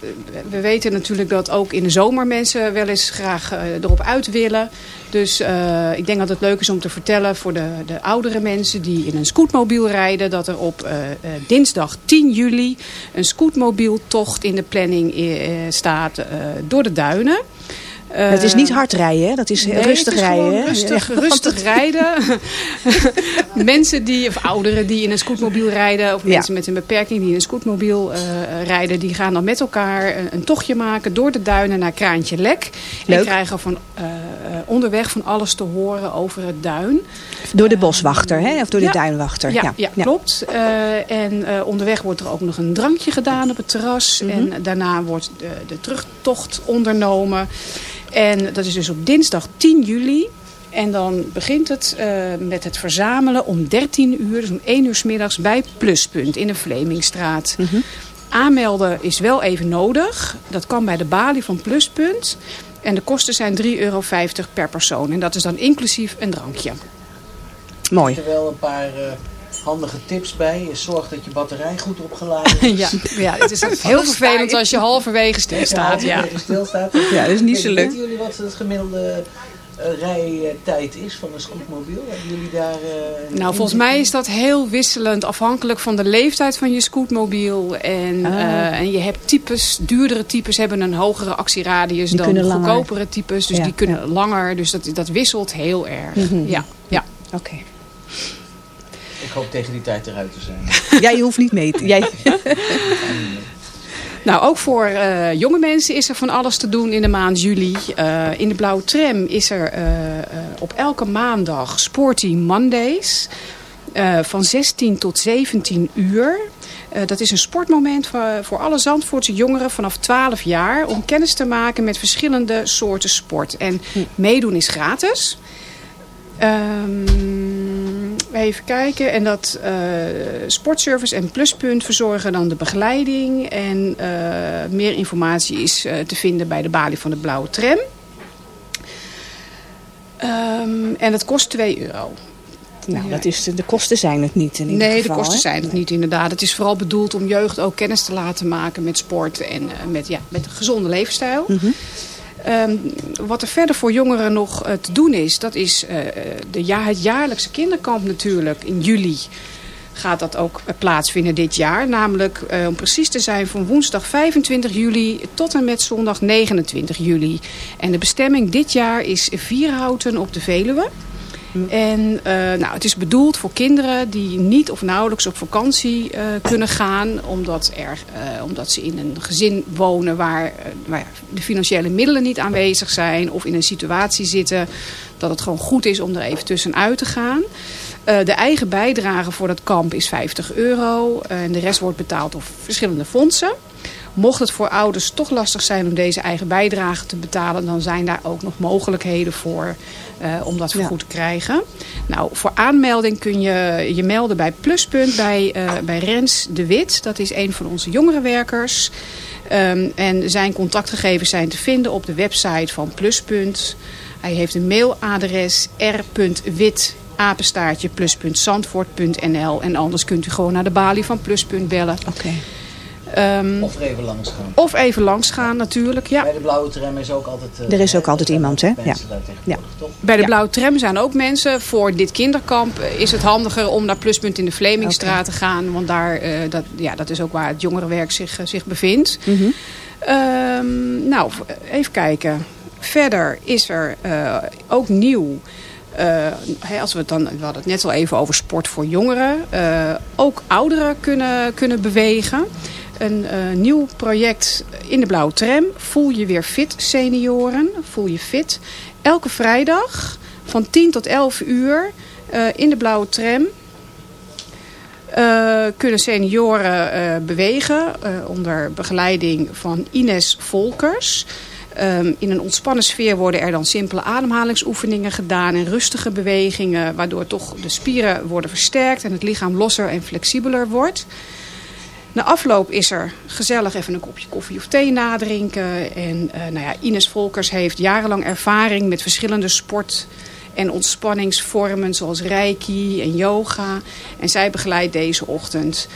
we weten natuurlijk dat ook in de zomer mensen wel eens graag eh, erop uit willen. Dus eh, ik denk dat het leuk is om te vertellen voor de, de oudere mensen die in een scootmobiel rijden. Dat er op eh, dinsdag 10 juli een scootmobieltocht in de planning staat door de duinen. Het is niet hard rijden, hè? dat is Nee, rustig is rijden. Rustig, Ja, rustig rijden. mensen die, of ouderen die in een scootmobiel rijden. Of Ja. mensen met een beperking die in een scootmobiel eh, rijden. Die gaan dan met elkaar een, een tochtje maken door de duinen naar Kraantje Lek. Leuk. En krijgen van, eh, eh, onderweg van alles te horen over het duin. Door de boswachter, hè? of door de Ja. duinwachter. Ja, ja, klopt. Eh, en eh, onderweg wordt er ook nog een drankje gedaan op het terras. Mhm. En daarna wordt de, de terugtocht ondernomen. En dat is dus op dinsdag 10 juli. En dan begint het eh, met het verzamelen om 13 uur, dus om 1 uur s middags bij Pluspunt in de Vlemingstraat. Mhm. Aanmelden is wel even nodig. Dat kan bij de balie van Pluspunt. En de kosten zijn 3,50 euro per persoon. En dat is dan inclusief een drankje. Mooi. Er wel een paar eh, handige tips bij. Zorg dat je batterij goed opgeladen is. Ja, ja, het is heel vervelend als je halverwege stilstaat. Ja. halverwege stilstaat. Ja, dat is niet zo leuk. Weten jullie wat het gemiddelde eh, rijtijd is van een scootmobiel? Hebben jullie daar... eh, Nou, volgens mij is dat heel wisselend afhankelijk van de leeftijd van je scootmobiel. En, Ah. eh, en je hebt types, duurdere types hebben een hogere actieradius Die dan langer. goedkopere types. Dus Ja, die kunnen langer, dus dat, dat wisselt heel erg. Mhm. Ja, ja. Oké. Ik hoop tegen die tijd eruit te zijn. Jij hoeft niet mee te... Jij... Nou, ook voor eh, jonge mensen is er van alles te doen in de maand juli. Eh, in de Blauwe Tram is er eh, eh, op elke maandag Sporty Mondays. Van 16 tot 17 uur. Eh, dat is een sportmoment voor, voor alle Zandvoortse jongeren vanaf 12 jaar... om kennis te maken met verschillende soorten sport. En meedoen is gratis. Ehm, even kijken. En dat eh, Sportservice en Pluspunt verzorgen dan de begeleiding. En eh, meer informatie is eh, te vinden bij de balie van de Blauwe Tram. Ehm, en dat kost 2 euro. Nou, dat is de, kosten zijn het niet in ieder Nee, de kosten zijn het niet inderdaad. Het is vooral bedoeld om jeugd ook kennis te laten maken met sport en met, ja, met een gezonde levensstijl. Mhm. Ehm, wat er verder voor jongeren nog eh, te doen is, dat is eh, de ja, het jaarlijkse kinderkamp natuurlijk in juli. Gaat dat ook eh, plaatsvinden dit jaar. Namelijk, eh, om precies te zijn, van woensdag 25 juli tot en met zondag 29 juli. En de bestemming dit jaar is Vierhouten op de Veluwe. En eh, nou, het is bedoeld voor kinderen die niet of nauwelijks op vakantie eh, kunnen gaan. Omdat, er, eh, omdat ze in een gezin wonen waar, waar de financiële middelen niet aanwezig zijn. Of in een situatie zitten dat het gewoon goed is om er even tussenuit te gaan. De eigen bijdrage voor dat kamp is 50 euro. en de rest wordt betaald door verschillende fondsen. Mocht het voor ouders toch lastig zijn om deze eigen bijdrage te betalen... dan zijn daar ook nog mogelijkheden voor eh, om dat vergoed te krijgen. Nou, voor aanmelding kun je je melden bij Pluspunt bij, eh, bij Rens de Wit. Dat is een van onze jongerenwerkers. Ehm, en zijn contactgegevens zijn te vinden op de website van Pluspunt. Hij heeft een mailadres r.wit apenstaartje plus.zandvoort.nl en anders kunt u gewoon naar de balie van Pluspunt bellen. Oké. Ehm, Of er even langs gaan. of even langs gaan natuurlijk, ja. Bij de blauwe tram is ook altijd... eh, Er is ook altijd iemand, hè? Ja. toch? Bij de Blauwe Tram zijn ook mensen. Voor dit kinderkamp is het handiger om naar Pluspunt in de Vlemingstraat te gaan. Want daar, eh, dat, ja, dat is ook waar het jongerenwerk zich, eh, zich bevindt. Mhm. Ehm, nou, even kijken. Verder is er eh, ook nieuw... eh, hè, als we, het dan, we hadden het net al even over sport voor jongeren. eh, ook ouderen kunnen, kunnen bewegen. Een eh, nieuw project in de Blauwe Tram. Voel je weer fit, senioren. Voel je fit. Elke vrijdag van 10 tot 11 uur eh, in de Blauwe Tram. eh, kunnen senioren bewegen onder begeleiding van Ines Volkers. Ehm, in een ontspannen sfeer worden er dan simpele ademhalingsoefeningen gedaan en rustige bewegingen, waardoor toch de spieren worden versterkt en het lichaam losser en flexibeler wordt. Na afloop is er gezellig even een kopje koffie of thee nadrinken. En eh, nou ja, Ines Volkers heeft jarenlang ervaring met verschillende sport- en ontspanningsvormen zoals reiki en yoga. En zij begeleidt deze ochtend.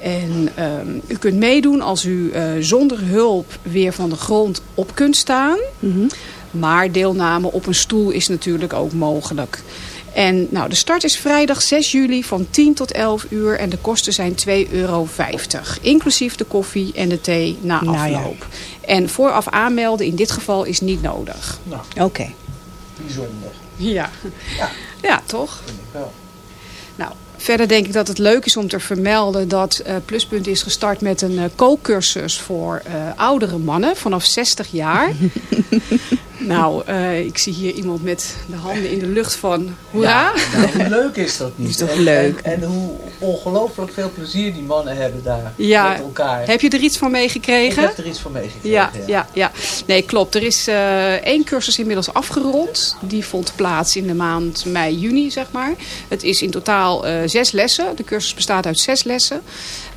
En ehm, u kunt meedoen als u eh, zonder hulp weer van de grond op kunt staan. Maar deelname op een stoel is natuurlijk ook mogelijk. En nou, de start is vrijdag 6 juli van 10 tot 11 uur en de kosten zijn 2,50 euro. Inclusief de koffie en de thee na Nou ja. afloop. En vooraf aanmelden in dit geval is niet nodig. Nou, Oké. bijzonder. Ja, Ja. ja toch? Vind ik wel. Verder denk ik dat het leuk is om te vermelden dat eh, Pluspunt is gestart met een eh, kookcursus voor eh, oudere mannen vanaf 60 jaar. nou, eh, ik zie hier iemand met de handen in de lucht van hoera. Ja, nou, hoe leuk is dat niet? Is toch En- leuk? En, en hoe ongelooflijk veel plezier die mannen hebben daar Ja, met elkaar. Heb je er iets van ik meegekregen? heb er iets van meegekregen. Ja, ja, ja. Nee, klopt. Er is eh, één cursus inmiddels afgerond. Die vond plaats in de maand mei, juni, zeg maar. Het is in totaal eh, zes lessen. De cursus bestaat uit zes lessen.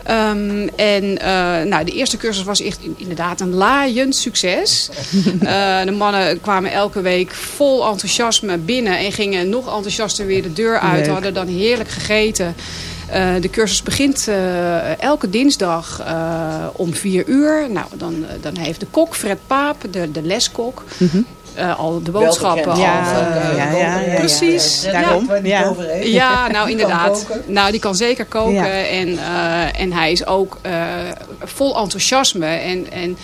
Ehm, en eh, nou, de eerste cursus was echt in- inderdaad een laaiend succes. Eh, de mannen kwamen elke week vol enthousiasme binnen en gingen nog enthousiaster weer de deur uit. Leuk. Hadden dan heerlijk gegeten. Eh, de cursus begint eh, elke dinsdag eh, om vier uur. Nou, dan, eh, dan heeft de kok, Fred Paap, de, de leskok, eh, al de boodschappen. Al, Ja, eh, ja, ja. Precies. Red Ja. Ja. nou inderdaad. Nou, die kan zeker koken. En, eh, en hij is ook vol enthousiasme. En, en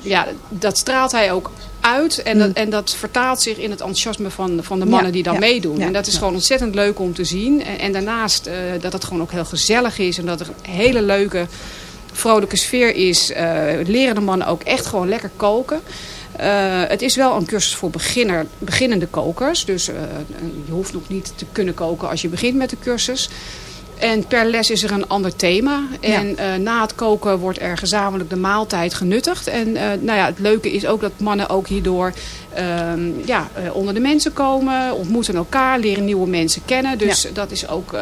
ja, dat straalt hij ook uit. En, dat, en dat vertaalt zich in het enthousiasme van, van de mannen Ja, die dan ja, meedoen. ja, en dat is gewoon ontzettend leuk om te zien. En, en daarnaast dat het gewoon ook heel gezellig is. En dat er hele leuke vrolijke sfeer is, leren de mannen ook echt gewoon lekker koken. Eh, het is wel een cursus voor beginner, beginnende kokers. Dus eh, je hoeft nog niet te kunnen koken als je begint met de cursus. En per les is er een ander thema. En eh, na het koken wordt er gezamenlijk de maaltijd genuttigd. En eh, nou ja, het leuke is ook dat mannen ook hierdoor ehm, ja, onder de mensen komen. Ontmoeten elkaar, leren nieuwe mensen kennen. Dus dat is ook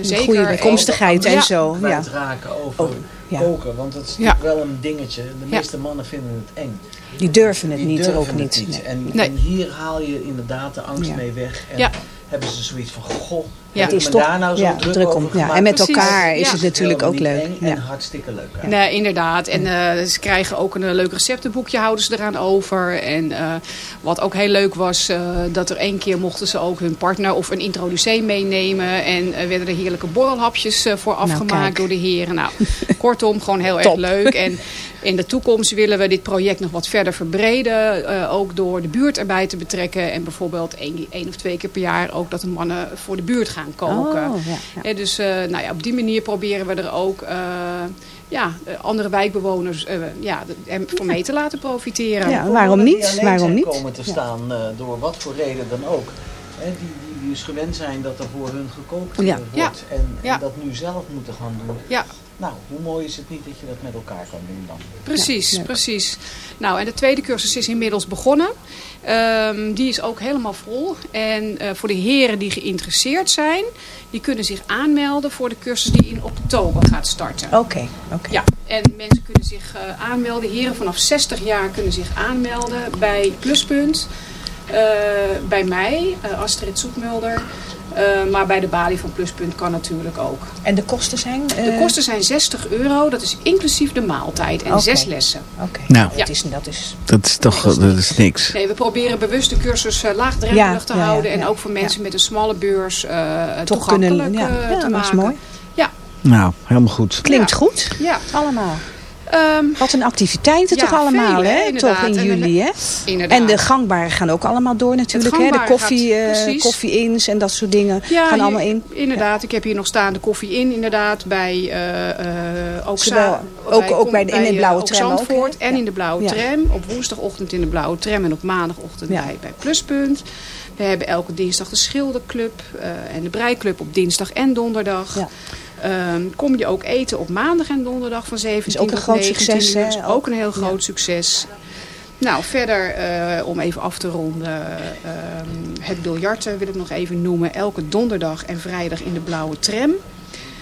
zeker... goede bijkomstigheid en zo. Ja. raken over ja. koken. Want dat is wel een dingetje. De Ja. meeste mannen vinden het eng. Die durven het Die niet, durven ook het niet. Nee. En, Nee. en hier haal je inderdaad de angst Ja. mee weg. En Ja. hebben ze zoiets van, goh, Ja. Het is toch- daar nou zo ja, druk, druk om. over Ja, en met Precies. elkaar is Ja. het natuurlijk ook leuk. eng Ja. En hartstikke leuk. Ja. Nee, inderdaad. En eh, ze krijgen ook een eh, leuk receptenboekje, houden ze eraan over. En eh, wat ook heel leuk was, eh, dat er één keer mochten ze ook hun partner of een introducee meenemen. En eh, werden er heerlijke borrelhapjes eh, voor afgemaakt kijk. door de heren. Nou, kortom, gewoon heel erg leuk. En in de toekomst willen we dit project nog wat verder verbreden. eh, ook door de buurt erbij te betrekken. En bijvoorbeeld één, één of twee keer per jaar ook dat de mannen voor de buurt gaan koken. Oh, ja, ja. Hè, dus eh, nou ja, op die manier proberen we er ook eh, ja, eh, andere wijkbewoners eh, ja, van mee te laten profiteren. Ja, waarom niet? Waarom niet? komen te staan, eh, door wat voor reden dan ook. Hè, die, die, die dus gewend zijn dat er voor hun gekookt eh, Ja. wordt. Ja. En, en Ja. dat nu zelf moeten gaan doen. Ja, Nou, hoe mooi is het niet dat je dat met elkaar kan doen dan? precies, precies. Nou, en de tweede cursus is inmiddels begonnen. Ehm, die is ook helemaal vol. En eh, voor de heren die geïnteresseerd zijn, die kunnen zich aanmelden voor de cursus die in oktober gaat starten. Oké, oké. Ja, en mensen kunnen zich eh, aanmelden. Heren vanaf 60 jaar kunnen zich aanmelden bij Pluspunt. eh, bij mij, Astrid Soetmulder. Eh, maar bij de balie van Pluspunt kan natuurlijk ook. En de kosten zijn? De eh, kosten zijn 60 euro. Dat is inclusief de maaltijd en zes lessen. Oké, Nou. dat, is, dat is... Dat is toch dat is niks. Nee, we proberen bewust de cursus eh, laagdrempelig Ja, te ja, ja, houden. En ja. ook voor mensen met een smalle beurs eh Toch toegankelijk kunnen... Ja, eh, ja te dat maken. is mooi. Ja, Nou, helemaal goed. Klinkt Ja. goed. ja. Allemaal. Ehm, Wat een activiteiten Ja, toch allemaal, hè? Toch in juli, hè? En de gangbare gaan ook allemaal door natuurlijk, hè? De koffie, gaat- eh, koffie-ins en dat soort dingen Ja, gaan allemaal in. Inderdaad, ik heb hier nog staan de koffie in, inderdaad, bij eh, ook, Zowel- za- ook- ook bij de- in de blauwe ook tram ook, Zandvoort hè? en in de blauwe tram. Op woensdagochtend in de blauwe tram en op maandagochtend bij, bij Pluspunt. We hebben elke dinsdag de schilderclub en de breiklub op dinsdag en donderdag. Ehm, kom je ook eten op maandag en donderdag van 17 Is ook een tot groot 19 succes, uur. Is ook een heel groot succes. Nou, verder eh, om even af te ronden. ehm, het biljarten wil ik nog even noemen. Elke donderdag en vrijdag in de blauwe tram.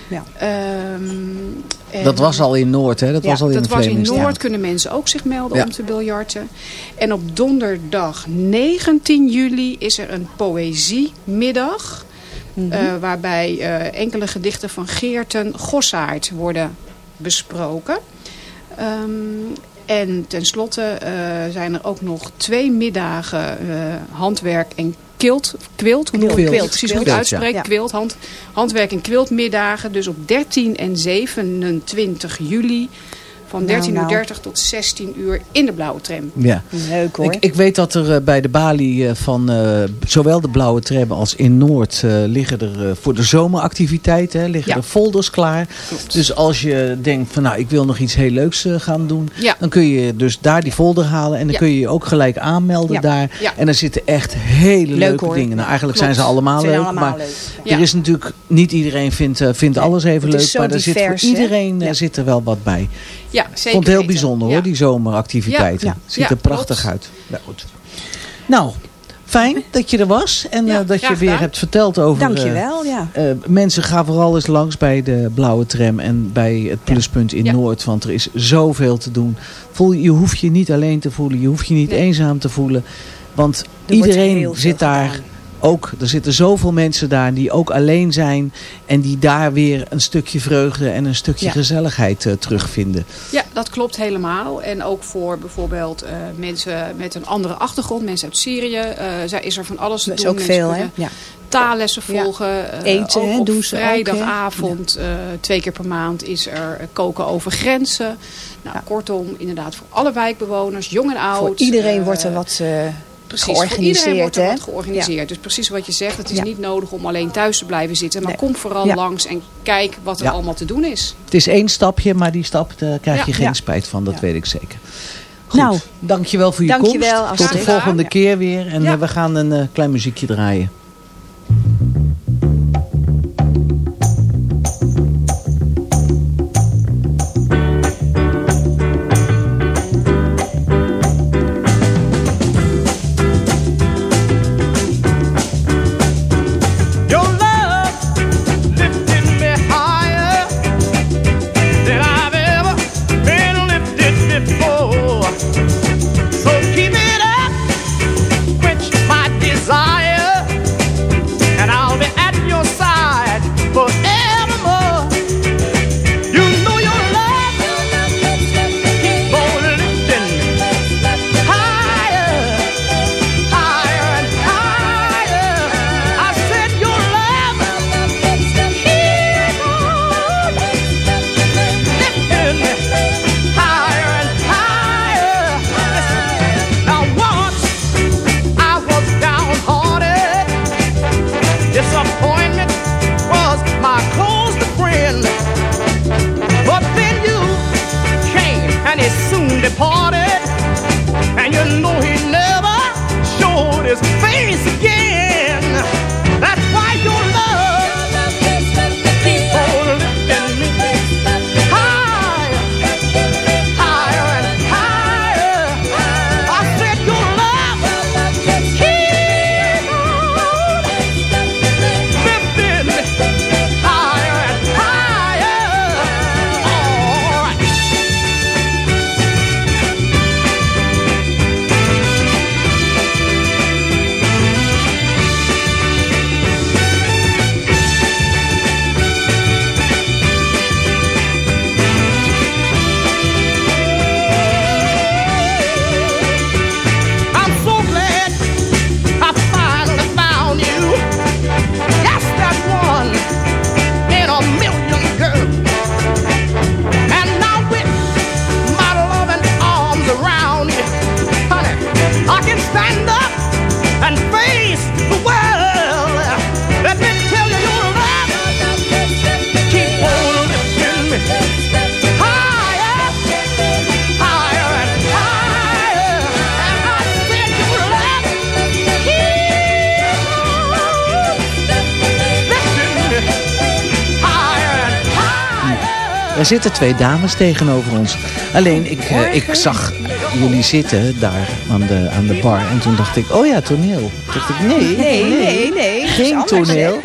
Ja. Ehm, en- Dat was al in Noord, hè? Dat Ja, was al in dat was in. Noord, kunnen mensen ook zich melden Ja. om te biljarten. En op donderdag 19 juli is er een poëziemiddag. Mhm. eh, waarbij eh, enkele gedichten van Geerten Gossaard worden besproken. Ehm, en tenslotte eh, zijn er ook nog twee middagen handwerk en quilt. Quilt, hoe Quilt, het? quilt, precies hoe het uitspreekt. ja. Quilt, hand, handwerk en quiltmiddagen. Dus op 13 en 27 juli van Nou, 13.30 nou. tot 16 uur in de blauwe tram. Ja. Leuk hoor. Ik, ik weet dat er eh, bij de balie eh, van eh, zowel de Blauwe Tram als in Noord eh, liggen er voor de zomeractiviteiten hè, liggen Ja. er folders klaar. Klopt. Dus als je denkt van nou ik wil nog iets heel leuks eh, gaan doen. Ja. Dan kun je dus daar die folder halen. En dan Ja. kun je je ook gelijk aanmelden Ja. daar. Ja. En er zitten echt hele Leuk, leuke hoor. dingen. Nou, eigenlijk Klopt. zijn ze allemaal Zijn leuk. allemaal maar leuk. Ja. er is natuurlijk niet iedereen vindt, eh, vindt alles even leuk. Maar er zit voor iedereen zit er wel wat bij. Ja, zeker vond het heel bijzonder Ja. hoor, die zomeractiviteiten. Ja. Ziet Ja, er prachtig klopt. uit. Nou, goed. nou, fijn dat je er was. En Ja, eh, dat je weer hebt verteld over... eh, Dankjewel, ja. eh, mensen gaan vooral eens langs bij de blauwe tram en bij het pluspunt in Ja. Noord. Want er is zoveel te doen. Voel, je hoeft je niet alleen te voelen. Je hoeft je niet Nee. eenzaam te voelen. Want Er iedereen zit daar gedaan. Ook. Er zitten zoveel mensen daar die ook alleen zijn. En die daar weer een stukje vreugde en een stukje Ja. gezelligheid eh, terugvinden. Ja, dat klopt helemaal. En ook voor bijvoorbeeld eh, mensen met een andere achtergrond, mensen uit Syrië, eh, zij is er van alles te Dat is ook Mensen veel, hè? Ja. taallessen volgen. eh, Eten, hè, doen ze vrijdagavond, eh, twee keer per maand, is er koken over grenzen. Nou, Ja. kortom, inderdaad voor alle wijkbewoners, jong en oud. Voor iedereen wordt er wat... Precies, voor iedereen georganiseerd. wordt er wat georganiseerd. Dus precies wat je zegt, het is Ja. niet nodig om alleen thuis te blijven zitten. Maar Nee. kom vooral Ja. langs en kijk wat er Ja. allemaal te doen is. Het is één stapje, maar die stap daar krijg je geen Ja. spijt van. Dat Ja. weet ik zeker. Goed, Nou, dankjewel voor je dankjewel, komst. Tot de volgende keer weer. En Ja. eh, we gaan een eh, klein muziekje draaien. Zitten twee dames tegenover ons. Alleen, ik, eh, ik zag jullie zitten daar aan de, aan de bar. En toen dacht ik, oh ja, toneel. Toen dacht ik, nee, Nee, nee, Geen toneel.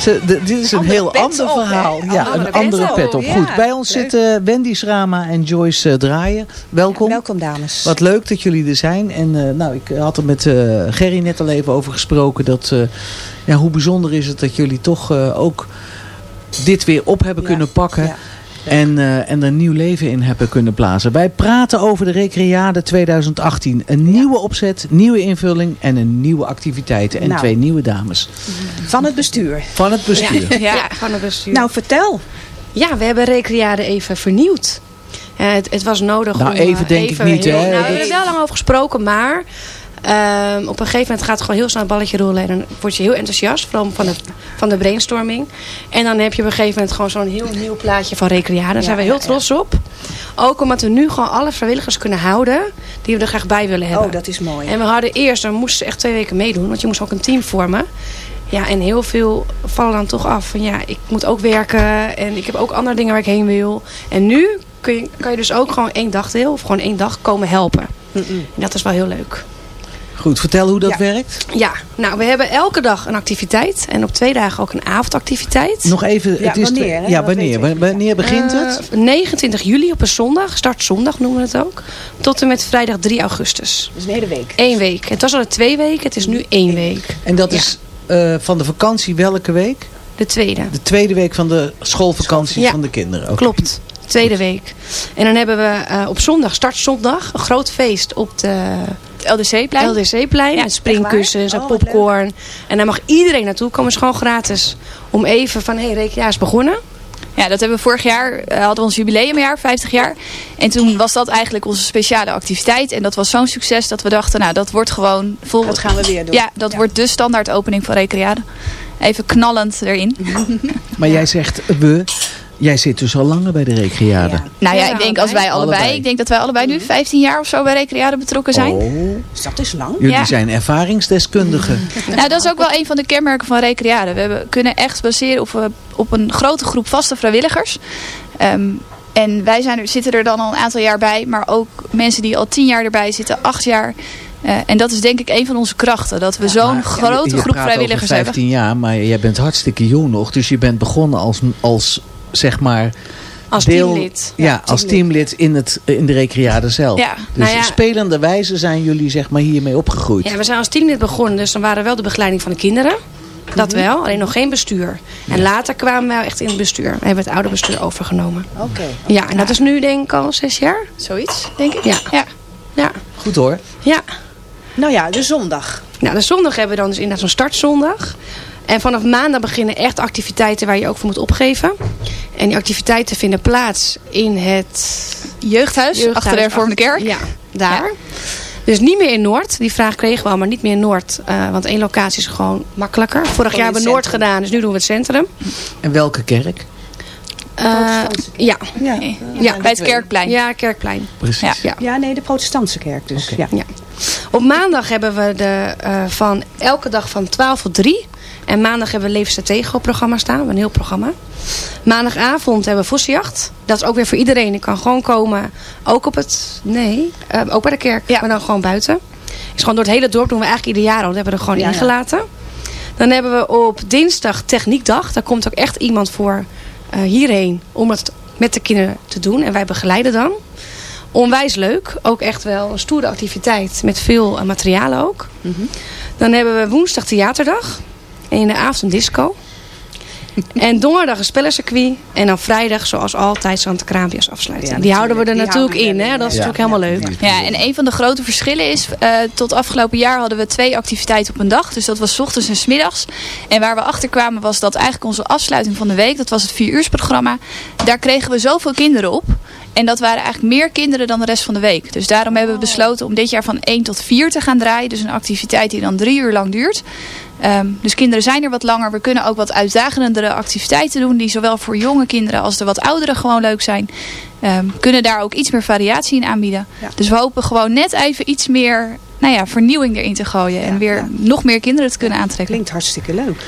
Ze, dit is een Andere heel ander op, verhaal. Ja, Andere een andere pet op. ja, Goed, bij ons leuk. zitten Wendy Schrama en Joyce eh, Draaien. Welkom. Welkom, dames. Wat leuk dat jullie er zijn. En eh, nou, ik had er met Gerry net al even over gesproken. Dat, ja, hoe bijzonder is het dat jullie toch ook dit weer op hebben Ja, kunnen pakken. ja. En, eh, en er nieuw leven in hebben kunnen blazen. Wij praten over de Recreade 2018. Een nieuwe opzet, nieuwe invulling en een nieuwe activiteiten. En Nou. twee nieuwe dames. Van het bestuur. Van het bestuur. Ja, van het bestuur. Nou, vertel. ja, we hebben Recreade even vernieuwd. Eh, het, het was nodig Nou, om... even eh, denk ik niet, hè? Nou, we hebben er wel lang over gesproken, maar... ehm, op een gegeven moment gaat het gewoon heel snel een balletje rollen. En dan word je heel enthousiast, vooral van de, van de brainstorming. En dan heb je op een gegeven moment gewoon zo'n heel nieuw plaatje van Recreade. Daar zijn we heel trots op. Ook omdat we nu gewoon alle vrijwilligers kunnen houden die we er graag bij willen hebben. Oh, dat is mooi. En we hadden eerst, dan moesten ze echt twee weken meedoen. Want je moest ook een team vormen. Ja, en heel veel vallen dan toch af. Van ja, ik moet ook werken. En ik heb ook andere dingen waar ik heen wil. En nu kun je, kan je dus ook gewoon één dagdeel. Of gewoon één dag komen helpen. En dat is wel heel leuk. Goed, vertel hoe dat Ja. werkt. Ja, nou we hebben elke dag een activiteit. En op twee dagen ook een avondactiviteit. Nog even, het is wanneer, hè? ja, wanneer? Wanneer begint het? Eh, 29 juli op een zondag. Start zondag noemen we het ook. Tot en met vrijdag 3 augustus. Dus een hele week. Eén week. Het was al twee weken. Het is nu één week. En dat is eh, van de vakantie welke week? De tweede. De tweede week van de schoolvakantie Ja. van de kinderen. Oké. Klopt. Tweede week. En dan hebben we eh, op zondag, startzondag, een groot feest op de LDC-plein. LDC-plein. met springkussens en Oh, popcorn. En daar mag iedereen naartoe komen. is gewoon gratis. Om even van, hé, hey, Rekia is begonnen. Ja, dat hebben we vorig jaar, eh, hadden we ons jubileumjaar, 50 jaar. En toen was dat eigenlijk onze speciale activiteit. En dat was zo'n succes dat we dachten, nou dat wordt gewoon... Vol... Dat gaan we weer doen. Ja, dat wordt de standaard opening van Recreade. Even knallend erin. Maar jij zegt we. Jij zit dus al langer bij de Recreade. Nou ja, ik denk als wij allebei, Allebei. ik denk dat wij allebei nu 15 jaar of zo bij Recreade betrokken zijn. Oh, Dus dat is lang. jullie Ja. zijn ervaringsdeskundigen. Nou, dat is ook wel een van de kenmerken van Recreade. We hebben, kunnen echt baseren op, eh, op een grote groep vaste vrijwilligers. Ehm, en wij zijn er, zitten er dan al een aantal jaar bij. Maar ook mensen die al tien jaar erbij zitten, acht jaar. Eh, en dat is denk ik een van onze krachten. Dat we zo'n grote je groep praat vrijwilligers over 15 hebben. jaar, maar jij bent hartstikke jong nog. Dus je bent begonnen als, als zeg maar... Als deel- teamlid. Ja, Ja, als teamlid in, het, in de Recreade zelf. Ja, Dus nou ja. spelende wijze zijn jullie zeg maar hiermee opgegroeid. Ja, we zijn als teamlid begonnen, dus dan waren wel de begeleiding van de kinderen. Dat wel, alleen nog geen bestuur. En later kwamen we echt in het bestuur. We hebben het oude bestuur overgenomen. Oké. Ja, en dat is nu denk ik al zes jaar. Zoiets, denk ik. Ja. Ja. Ja. Goed hoor. Ja. Nou ja, de zondag. Nou, de zondag hebben we dan dus inderdaad zo'n startzondag. En vanaf maandag beginnen echt activiteiten waar je ook voor moet opgeven. En die activiteiten vinden plaats in het... Jeugdhuis, achter de hervormde kerk. Ja, daar. Dus niet meer in Noord. Die vraag kregen we al, maar niet meer in Noord. eh, want één locatie is gewoon makkelijker. Vorig jaar hebben we Noord gedaan, dus nu doen we het centrum. En welke kerk? Eh, ja. Ja. ja, Bij het Kerkplein. Ja, Kerkplein. Precies. Ja. Nee, de protestantse kerk dus. Ja. Ja. Op maandag hebben we de, eh, van elke dag van 12 tot 3. En maandag hebben we Levens Tego programma staan. Een heel programma. Maandagavond hebben we Vossenjacht. Dat is ook weer voor iedereen. Je kan gewoon komen. Ook op het... Nee. eh, ook bij de kerk. Maar dan gewoon buiten. Is gewoon door het hele dorp doen we eigenlijk ieder jaar al. Dat hebben we er gewoon Ja, ja. ingelaten. Dan hebben we op dinsdag Techniekdag. Daar komt ook echt iemand voor eh, hierheen. Om het met de kinderen te doen. En wij begeleiden dan. Onwijs leuk. Ook echt wel een stoere activiteit. Met veel eh, materialen ook. Dan hebben we woensdag theaterdag. En in de avond een disco. en donderdag een spellencircuit. En dan vrijdag zoals altijd Santa Crami als afsluiting. Ja, die houden we er natuurlijk. In. Hè? Dat is natuurlijk helemaal leuk. Ja, en een van de grote verschillen is, eh, tot afgelopen jaar hadden we twee activiteiten op een dag. Dus dat was 's ochtends en 's middags. En waar we achter kwamen was dat eigenlijk onze afsluiting van de week, dat was het vier uursprogramma. Daar kregen we zoveel kinderen op. En dat waren eigenlijk meer kinderen dan de rest van de week. Dus daarom hebben we besloten om dit jaar van 1 tot 4 te gaan draaien. Dus een activiteit die dan drie uur lang duurt. Ehm, dus kinderen zijn er wat langer. We kunnen ook wat uitdagendere activiteiten doen. Die zowel voor jonge kinderen als de wat ouderen gewoon leuk zijn. Ehm, kunnen daar ook iets meer variatie in aanbieden. Dus we hopen gewoon net even iets meer nou ja, vernieuwing erin te gooien. En weer nog meer kinderen te kunnen aantrekken. Klinkt hartstikke leuk.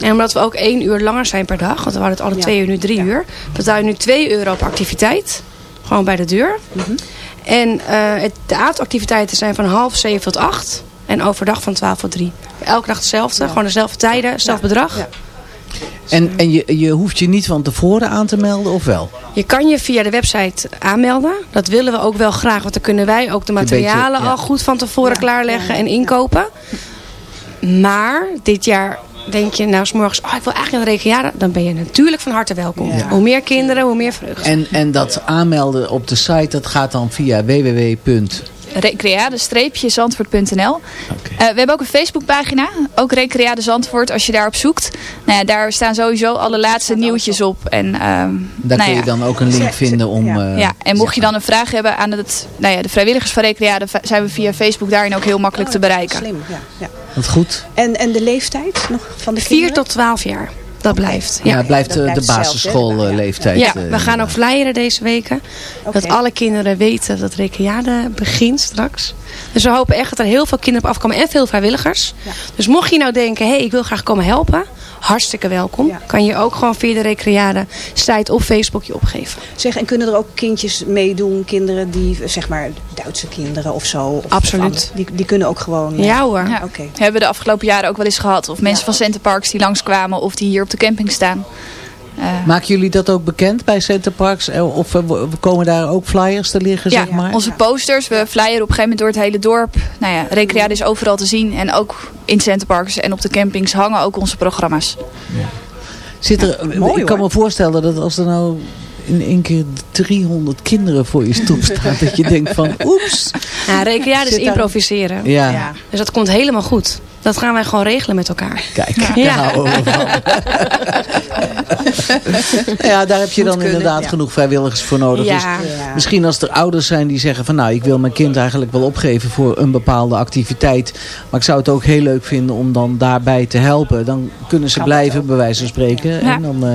En omdat we ook één uur langer zijn per dag. Want we hadden het alle Ja. twee uur, nu drie uur. Betaal je nu 2 euro per activiteit. Gewoon bij de deur. En eh, het, de avondactiviteiten zijn van half zeven tot acht. En overdag van 12 tot 3. Elke dag hetzelfde. Gewoon dezelfde tijden. Hetzelfde bedrag. En, en je, je hoeft je niet van tevoren aan te melden, of wel? Je kan je via de website aanmelden. Dat willen we ook wel graag. Want dan kunnen wij ook de beetje, materialen ja. al goed van tevoren klaarleggen en inkopen. Maar dit jaar denk je nou 's morgens, oh ik wil eigenlijk een rekenjaren. Dan ben je natuurlijk van harte welkom. Hoe meer kinderen, hoe meer vreugde. En, en dat aanmelden op de site, dat gaat dan via www. recreade-zandvoort.nl. Eh, we hebben ook een Facebookpagina, ook Recreade Zandvoort, als je daarop zoekt. Nou ja, daar staan sowieso alle laatste nieuwtjes op. En, ehm, Daar nou kun je ja. dan ook een link vinden om... eh, ja, en mocht je dan een vraag hebben aan het, nou ja, de vrijwilligers van Recreade, zijn we via Facebook daarin ook heel makkelijk te bereiken. Slim, ja. ja. Wat goed. En, en de leeftijd nog van de 4 tot 12 jaar. Dat blijft. Ja, het blijft dat de, blijft de hetzelfde, basisschoolleeftijd. Ja, eh, we gaan ook flyeren deze weken. Dat alle kinderen weten dat Recreade begint straks. Dus we hopen echt dat er heel veel kinderen op afkomen en veel vrijwilligers. Dus mocht je nou denken, hé, hey, ik wil graag komen helpen. Hartstikke welkom. Kan je ook gewoon via de Recreade site of Facebook je opgeven. Zeg, en kunnen er ook kindjes meedoen? Kinderen die, zeg maar, Duitse kinderen of zo? Of, Absoluut. of die, die kunnen ook gewoon... eh, Ja hoor. Ja. Oké. Hebben we de afgelopen jaren ook wel eens gehad. Of mensen van Centerparks die langskwamen of die hier op de camping staan. Eh, Maken jullie dat ook bekend bij Centerparks? Eh, Of eh, w- komen daar ook flyers te liggen, ja, zeg maar? onze posters. We flyen op een gegeven moment door het hele dorp. Nou ja, Recreade is overal te zien. En ook in Centerparks en op de campings hangen ook onze programma's. Zit er, mooi, ik kan hoor. me voorstellen dat als er nou in één keer 300 kinderen voor je stoep staan, dat je denkt van oeps. Ja, Recreade is improviseren. Ja. Ja. Dus dat komt helemaal goed. Dat gaan wij gewoon regelen met elkaar. Kijk, Ja. daar houden we van. ja, daar heb je dan kunnen, inderdaad ja. genoeg vrijwilligers voor nodig. Ja. Dus Ja. misschien als er ouders zijn die zeggen van nou, ik wil mijn kind eigenlijk wel opgeven voor een bepaalde activiteit. Maar ik zou het ook heel leuk vinden om dan daarbij te helpen. Dan kunnen ze blijven, bij wijze van spreken. Ja. En dan, eh,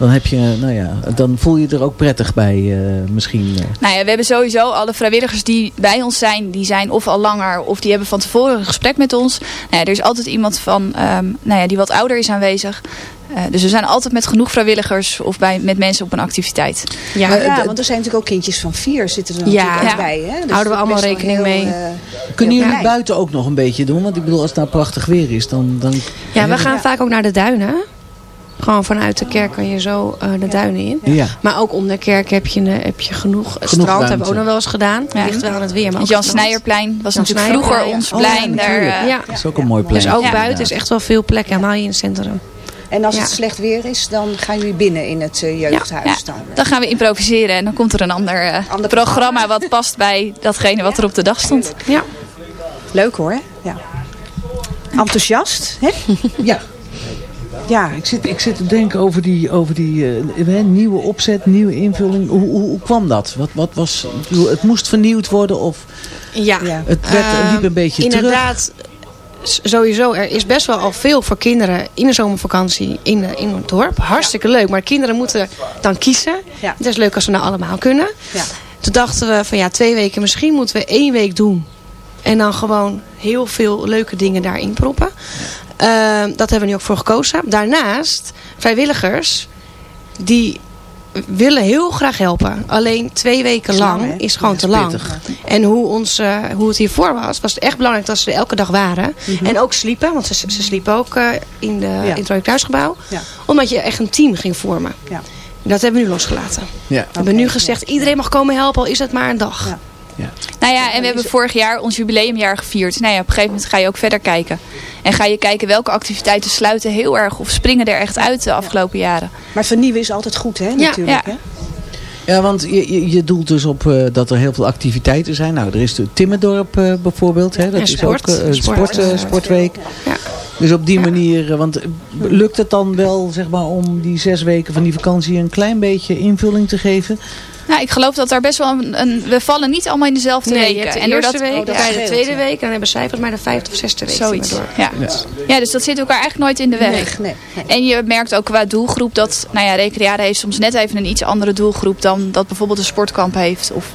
dan heb je, nou ja, dan voel je er ook prettig bij eh, misschien. eh. Nou ja, we hebben sowieso alle vrijwilligers die bij ons zijn, die zijn of al langer of die hebben van tevoren een gesprek met ons. Nou ja, er is altijd iemand van, ehm, nou ja, die wat ouder is aanwezig. Eh, dus we zijn altijd met genoeg vrijwilligers of bij, met mensen op een activiteit. Ja, Maar, ja, want er zijn natuurlijk ook kindjes van vier zitten er Ja. natuurlijk Ja. bij. Hè? Dus Houden we allemaal rekening heel, mee. Kunnen jullie buiten ook nog een beetje doen? Want ik bedoel, als het nou prachtig weer is, dan... dan Ja, we gaan vaak ook naar de duinen. Gewoon vanuit de kerk kan je zo eh, de duinen in. Ja. Maar ook om de kerk heb je, heb je genoeg. Het strand hebben we ook nog wel eens gedaan. Ja. Ligt wel aan het weer. Maar Het ook Jan. Snijerplein was Jan natuurlijk Snijerplein, vroeger ja. ons Oh, ja, plein. daar, eh, Ja. Dat is ook een mooi plein. Dus ook Ja. buiten is echt wel veel plek. Helemaal in het centrum. En als Ja. het slecht weer is, dan gaan jullie binnen in het eh, jeugdhuis Ja, staan. dan gaan we improviseren en dan komt er een ander, eh, programma wat past bij datgene wat er op de dag stond. Ja. Leuk hoor. Ja. Enthousiast, hè? Ja. Ja, Ik zit, ik zit te denken over die, over die eh, nieuwe opzet, nieuwe invulling. Hoe, hoe, hoe kwam dat? Wat, wat was, het moest vernieuwd worden of Ja. het werd, liep een beetje terug? Inderdaad, sowieso. Er is best wel al veel voor kinderen in de zomervakantie in, de- in het dorp. Hartstikke leuk. Maar kinderen moeten dan kiezen. Ja. Het is leuk als we nou allemaal kunnen. Ja. Toen dachten we van ja, twee weken. Misschien moeten we één week doen. En dan gewoon heel veel leuke dingen daarin proppen. Ehm, dat hebben we nu ook voor gekozen. Daarnaast, vrijwilligers, die willen heel graag helpen. Alleen twee weken lang, is gewoon Ja, te lang. pittig. En hoe, ons, hoe het hiervoor was, was het echt belangrijk dat ze er elke dag waren. En ook sliepen, want ze, ze sliepen ook eh, in, de, in het Rode Kruisgebouw. Ja. Omdat je echt een team ging vormen. Dat hebben we nu losgelaten. Ja. We hebben nu gezegd, iedereen mag komen helpen, al is het maar een dag. Nou ja, en we hebben vorig jaar ons jubileumjaar gevierd. Nou ja, op een gegeven moment ga je ook verder kijken. En ga je kijken welke activiteiten sluiten heel erg of springen er echt uit de afgelopen jaren. Maar vernieuwen is altijd goed, hè? Natuurlijk. ja. Hè? Ja, want je, je, je doelt dus op eh, dat er heel veel activiteiten zijn. Nou, er is de Timmerdorp eh, bijvoorbeeld. Hè, dat is ook eh, Sport. sport, sportweek. Ja. Dus op die manier, want lukt het dan wel zeg maar, om die zes weken van die vakantie een klein beetje invulling te geven? Nou, ik geloof dat daar best wel een, een- We vallen niet allemaal in dezelfde Nee, weken. de en eerste doordat, week, dat bij de tweede ja. week. En dan hebben zij volgens mij de vijfde of zesde week. Zoiets. door. Ja. Ja. dus dat zit elkaar eigenlijk nooit in de weg. Nee, nee. En je merkt ook qua doelgroep dat, nou ja, Recreare heeft soms net even een iets andere doelgroep dan dat bijvoorbeeld een sportkamp heeft. Of,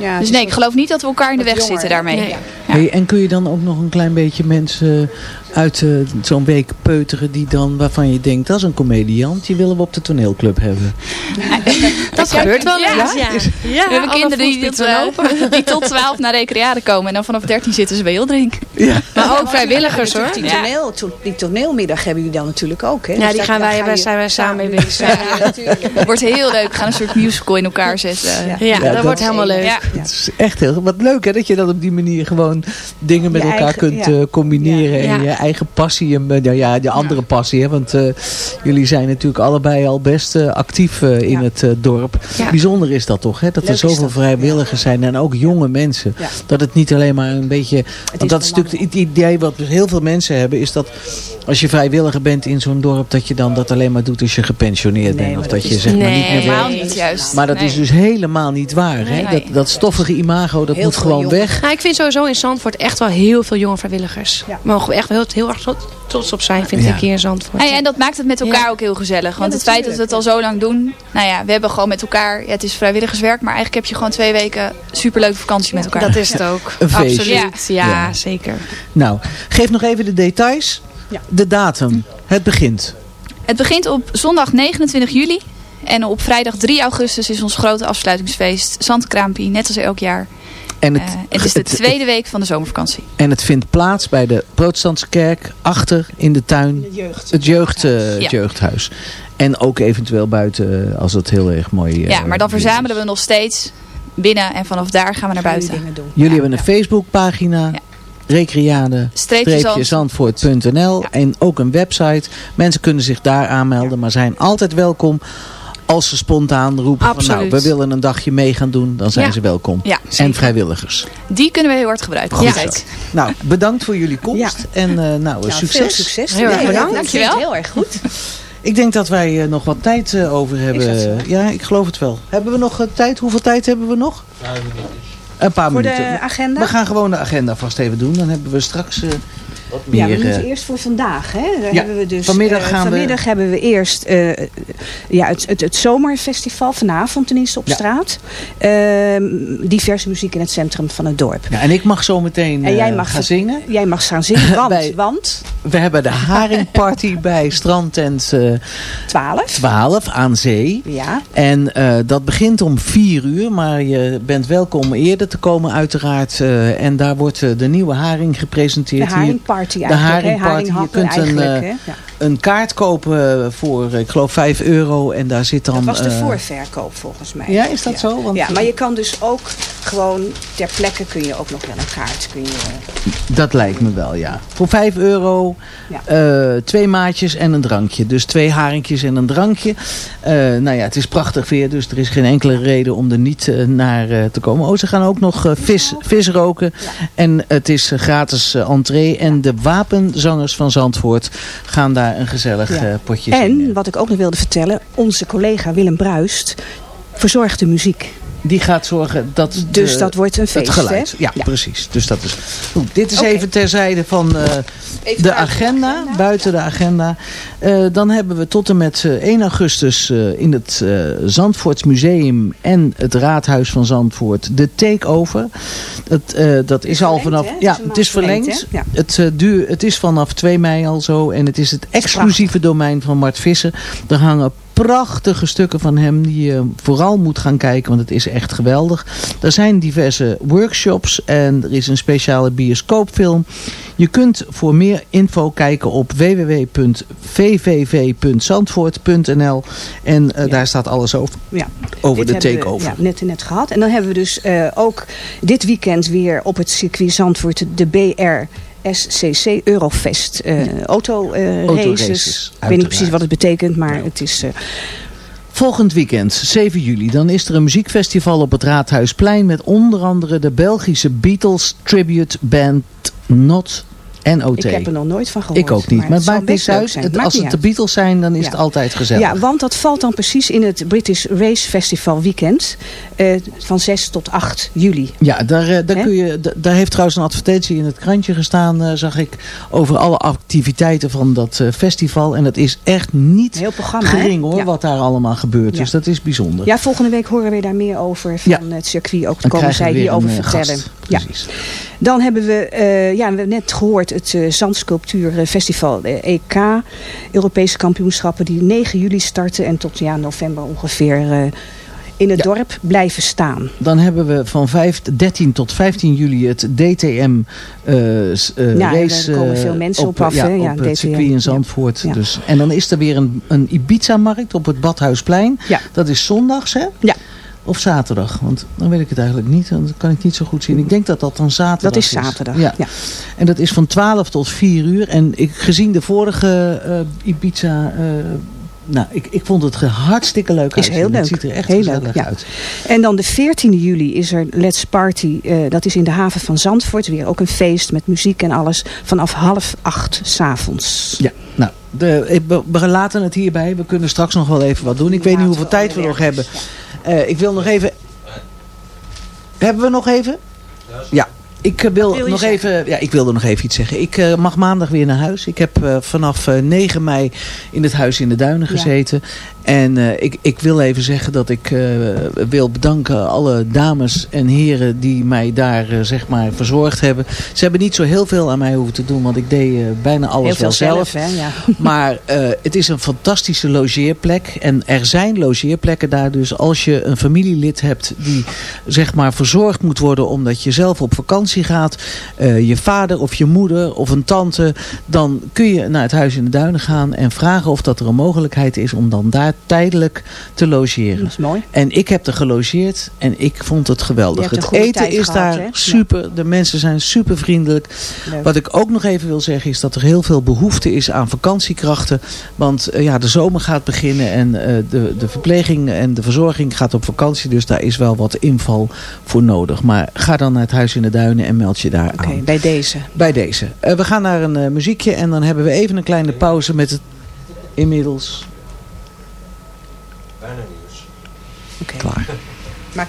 Ja, dus het nee, ik geloof niet dat we elkaar in de weg jonger, zitten daarmee. Nee. Hey, en kun je dan ook nog een klein beetje mensen uit eh, zo'n week peuteren die dan, waarvan je denkt, dat is een comediant, die willen we op de toneelclub hebben. Dat gebeurt wel Ja. eens. Ja. Ja, we hebben kinderen die, tot, die tot 12 naar Recreade komen en dan vanaf 13 zitten ze bij Hildrink. Maar ook vrijwilligers hoor. Die, toneel, to- die toneelmiddag hebben jullie dan natuurlijk ook, hè? Ja, Dus die gaan wij, ga wij zijn wij samen mee bezig. Ja, natuurlijk. Het wordt heel leuk. We gaan een soort musical in elkaar zetten. Ja. Ja, dat, dat wordt helemaal leuk. Ja. Het is echt heel wat leuk hè, dat je dan op die manier gewoon dingen met Je elkaar eigen- kunt ja. eh, combineren. Ja. En je eigen passie en eh, nou ja, de andere passie. Hè, want eh, jullie zijn natuurlijk allebei al best eh, actief eh, in Ja. het eh, dorp. Ja. Bijzonder is dat toch, hè? dat Leuk er zoveel dat, vrijwilligers zijn en ook jonge mensen. Ja. Dat het niet alleen maar een beetje... Want dat is natuurlijk het idee wat heel veel mensen hebben, is dat als je vrijwilliger bent in zo'n dorp, dat je dan dat alleen maar doet als je gepensioneerd Nee, bent. Of dat dat je zeg maar Nee, niet meer Helemaal werkt. niet juist. Maar dat Nee. is dus helemaal niet waar. Hè? Nee. Dat, dat stoffige imago, dat Heel moet gewoon jongen. weg. Nou, ik vind sowieso in Zandvoort echt wel heel veel jonge vrijwilligers. Ja. Mogen we echt wel heel, heel erg tro- trots op zijn, vind Ja. ik hier in Zandvoort. Ja, en dat maakt het met elkaar Ja. ook heel gezellig. Want Ja, het feit dat we het al zo lang doen. Nou ja, we hebben gewoon met elkaar. Ja, het is vrijwilligerswerk. Maar eigenlijk heb je gewoon twee weken superleuke vakantie met elkaar. Dat is het ook. Een feestje. Absoluut. Ja, Ja. zeker. Nou, geef nog even de details. Ja. De datum. Het begint. Het begint op zondag 29 juli. En op vrijdag 3 augustus is ons grote afsluitingsfeest. Zandkraampie, net als elk jaar. En het, Eh, het is de tweede week van de zomervakantie. en het vindt plaats bij de Protestantse kerk achter in de tuin. Het jeugd. Het, jeugd, eh, het Ja. jeugdhuis. En ook eventueel buiten eh, als het heel erg mooi eh, Ja, maar dan is. verzamelen we nog steeds binnen. En vanaf daar gaan we naar jullie buiten. dingen doen. Jullie hebben een Facebookpagina. Ja. Recreade. En ook een website. Mensen kunnen zich daar aanmelden. Maar zijn altijd welkom Als ze spontaan roepen van nou, we willen een dagje mee gaan doen, dan zijn Ja. ze welkom. Ja, en vrijwilligers. Die kunnen we heel hard gebruiken. Goed zo. Nou, bedankt voor jullie komst. En eh, nou, Nou, succes. Veel succes. Heel erg bedankt. Dankjewel. Heel erg goed. Ik denk dat wij eh, nog wat tijd eh, over hebben. Ja, ik geloof het wel. Hebben we nog tijd? Hoeveel tijd hebben we nog? Een paar Voor de minuten. agenda? We gaan gewoon de agenda vast even doen. Dan hebben we straks Ja, we moeten eh, eerst voor vandaag. Hè? Daar Ja, hebben we dus, vanmiddag eh, gaan vanmiddag hebben we eerst eh, ja, het, het, het zomerfestival vanavond tenminste op Ja. straat. Ehm, diverse muziek in het centrum van het dorp. ja, en ik mag zo meteen En jij mag gaan zingen. Jij mag gaan zingen, want, want We hebben de haringparty bij strandtent eh 12. 12 aan zee. Ja. En eh, dat begint om 4 uur, maar je bent welkom eerder te komen uiteraard. eh, en daar wordt de nieuwe haring De gepresenteerd. Hier- haringparty de eigenlijk. hè? haringparty. Je kunt een, hè? Ja. Een kaart kopen voor, ik geloof, 5 euro. En daar zit dan... Dat was de eh, voorverkoop volgens mij. Ja, is dat zo? Want- ja, maar je kan dus ook gewoon ter plekke kun je ook nog wel een kaart. Kun je, Dat lijkt me wel, ja. Voor 5 euro, Ja. eh, twee maatjes en een drankje. Dus twee haringjes en een drankje. Eh, nou ja, het is prachtig weer, dus er is geen enkele reden om er niet eh, naar eh, te komen. Oh, ze gaan ook nog eh, vis, vis roken. En het is eh, gratis eh, entree. En de wapenzangers van Zandvoort gaan daar een gezellig Ja. eh, potje en wat ik ook nog wilde vertellen, onze collega Willem Bruist verzorgt de muziek. Die gaat zorgen dat... Dus de- dat wordt een feest, Het geluid, hè? ja, Ja. precies. Dus dat is... Goed, dit is even terzijde van eh, de agenda, buiten de agenda. Eh, dan hebben we tot en met eh, 1 augustus eh, in het Zandvoorts Museum en het Raadhuis van Zandvoort de takeover. Dat, eh, dat is, al verlengd, vanaf... Ja, Het is het is verlengd? Ja. Het, duur, het is vanaf 2 mei al zo en het is het exclusieve domein van Mart Visser. Er hangen prachtige stukken van hem die je vooral moet gaan kijken, want het is echt geweldig. Er zijn diverse workshops en er is een speciale bioscoopfilm. Je kunt voor meer info kijken op www.vvv.zandvoort.nl en eh, daar staat alles over, Ja. over Dit de hebben we, takeover. ja, net, net gehad. En dan hebben we dus eh, ook dit weekend weer op het circuit Zandvoort de BR SCC Eurofest. Eh auto, eh, Autoraces, races. Ik weet niet precies wat het betekent, maar het is... eh, Volgend weekend, 7 juli, dan is er een muziekfestival op het Raadhuisplein met onder andere de Belgische Beatles tribute band Not NOT. ik heb er nog nooit van gehoord. Ik ook niet, maar, het maakt niks uit. zijn. Het- Maakt als het de. Beatles zijn, dan is Ja. het altijd gezellig. Ja, want dat valt dan precies in het British Race Festival weekend eh, van 6 tot 8 juli. Ja, daar, eh, daar, kun je, da- daar heeft trouwens een advertentie in het krantje gestaan, eh, zag ik, over alle activiteiten van dat festival. En dat is echt niet Heel programma, hè? gering hoor, Ja. wat daar allemaal gebeurt. Ja. Dus dat is bijzonder. Ja, volgende week horen we daar meer over van het circuit. Ook Dan komen zij hierover vertellen. gast. Ja. Dan hebben we, ja, we hebben net gehoord, het eh Zandsculptuurfestival eh, EK. Europese kampioenschappen die 9 juli starten en tot ja, november ongeveer eh, in het dorp blijven staan. Dan hebben we van 5, 13 tot 15 juli het DTM eh, eh, Ja, race. daar komen eh, veel mensen op af, Ja, hè? Ja, op het circuit in Zandvoort. ja. Dus, en dan is er weer een, een Ibiza-markt op het Badhuisplein. Dat is zondags, hè? Ja. Of zaterdag, want dan weet ik het eigenlijk niet. Dat kan ik niet zo goed zien. Ik denk dat dat dan zaterdag Dat is zaterdag, Ja. ja. En dat is van 12 tot 4 uur. En ik, gezien de vorige eh, Ibiza... eh, nou, ik, ik vond het hartstikke leuk Is heel leuk. Het ziet er echt heel gezellig leuk, ja. uit. En dan de 14e juli is er Let's Party. eh, dat is in de haven van Zandvoort. Weer ook een feest met muziek en alles. Vanaf half acht s'avonds. Ja, nou, de, we laten het hierbij. We kunnen straks nog wel even wat doen. Ik weet niet hoeveel tijd we nog hebben. Eh, ik wil nog even... Hebben we nog even? Ja. Ik eh, wil, nog zeggen? even, ja, ik wilde nog even iets zeggen. Ik eh, mag maandag weer naar huis. Ik heb eh, vanaf eh, 9 mei in het Huis in de Duinen Ja. gezeten. En ik, ik wil even zeggen dat ik wil bedanken alle dames en heren die mij daar zeg maar verzorgd hebben. Ze hebben niet zo heel veel aan mij hoeven te doen, want ik deed bijna alles wel zelf. zelf, hè, ja. Maar het is een fantastische logeerplek. En er zijn logeerplekken daar. Dus als je een familielid hebt die zeg maar verzorgd moet worden omdat je zelf op vakantie vakantie gaat, eh, je vader of je moeder of een tante, dan kun je naar het huis in de duinen gaan en vragen of dat er een mogelijkheid is om dan daar tijdelijk te logeren. Dat is mooi. En ik heb er gelogeerd en ik vond het geweldig. Het eten is gehad, daar? Ja. super, de mensen zijn super vriendelijk. Leuk. Wat ik ook nog even wil zeggen is dat er heel veel behoefte is aan vakantiekrachten. Want eh, ja, de zomer gaat beginnen en eh, de, de verpleging en de verzorging gaat op vakantie. Dus daar is wel wat inval voor nodig. Maar ga dan naar het Huis in de Duinen en meld je daar Oké, aan. bij deze. Bij deze. Eh, we gaan naar een eh, muziekje en dan hebben we even een kleine pauze met het inmiddels Bijna nieuws. Oké. klaar. Maar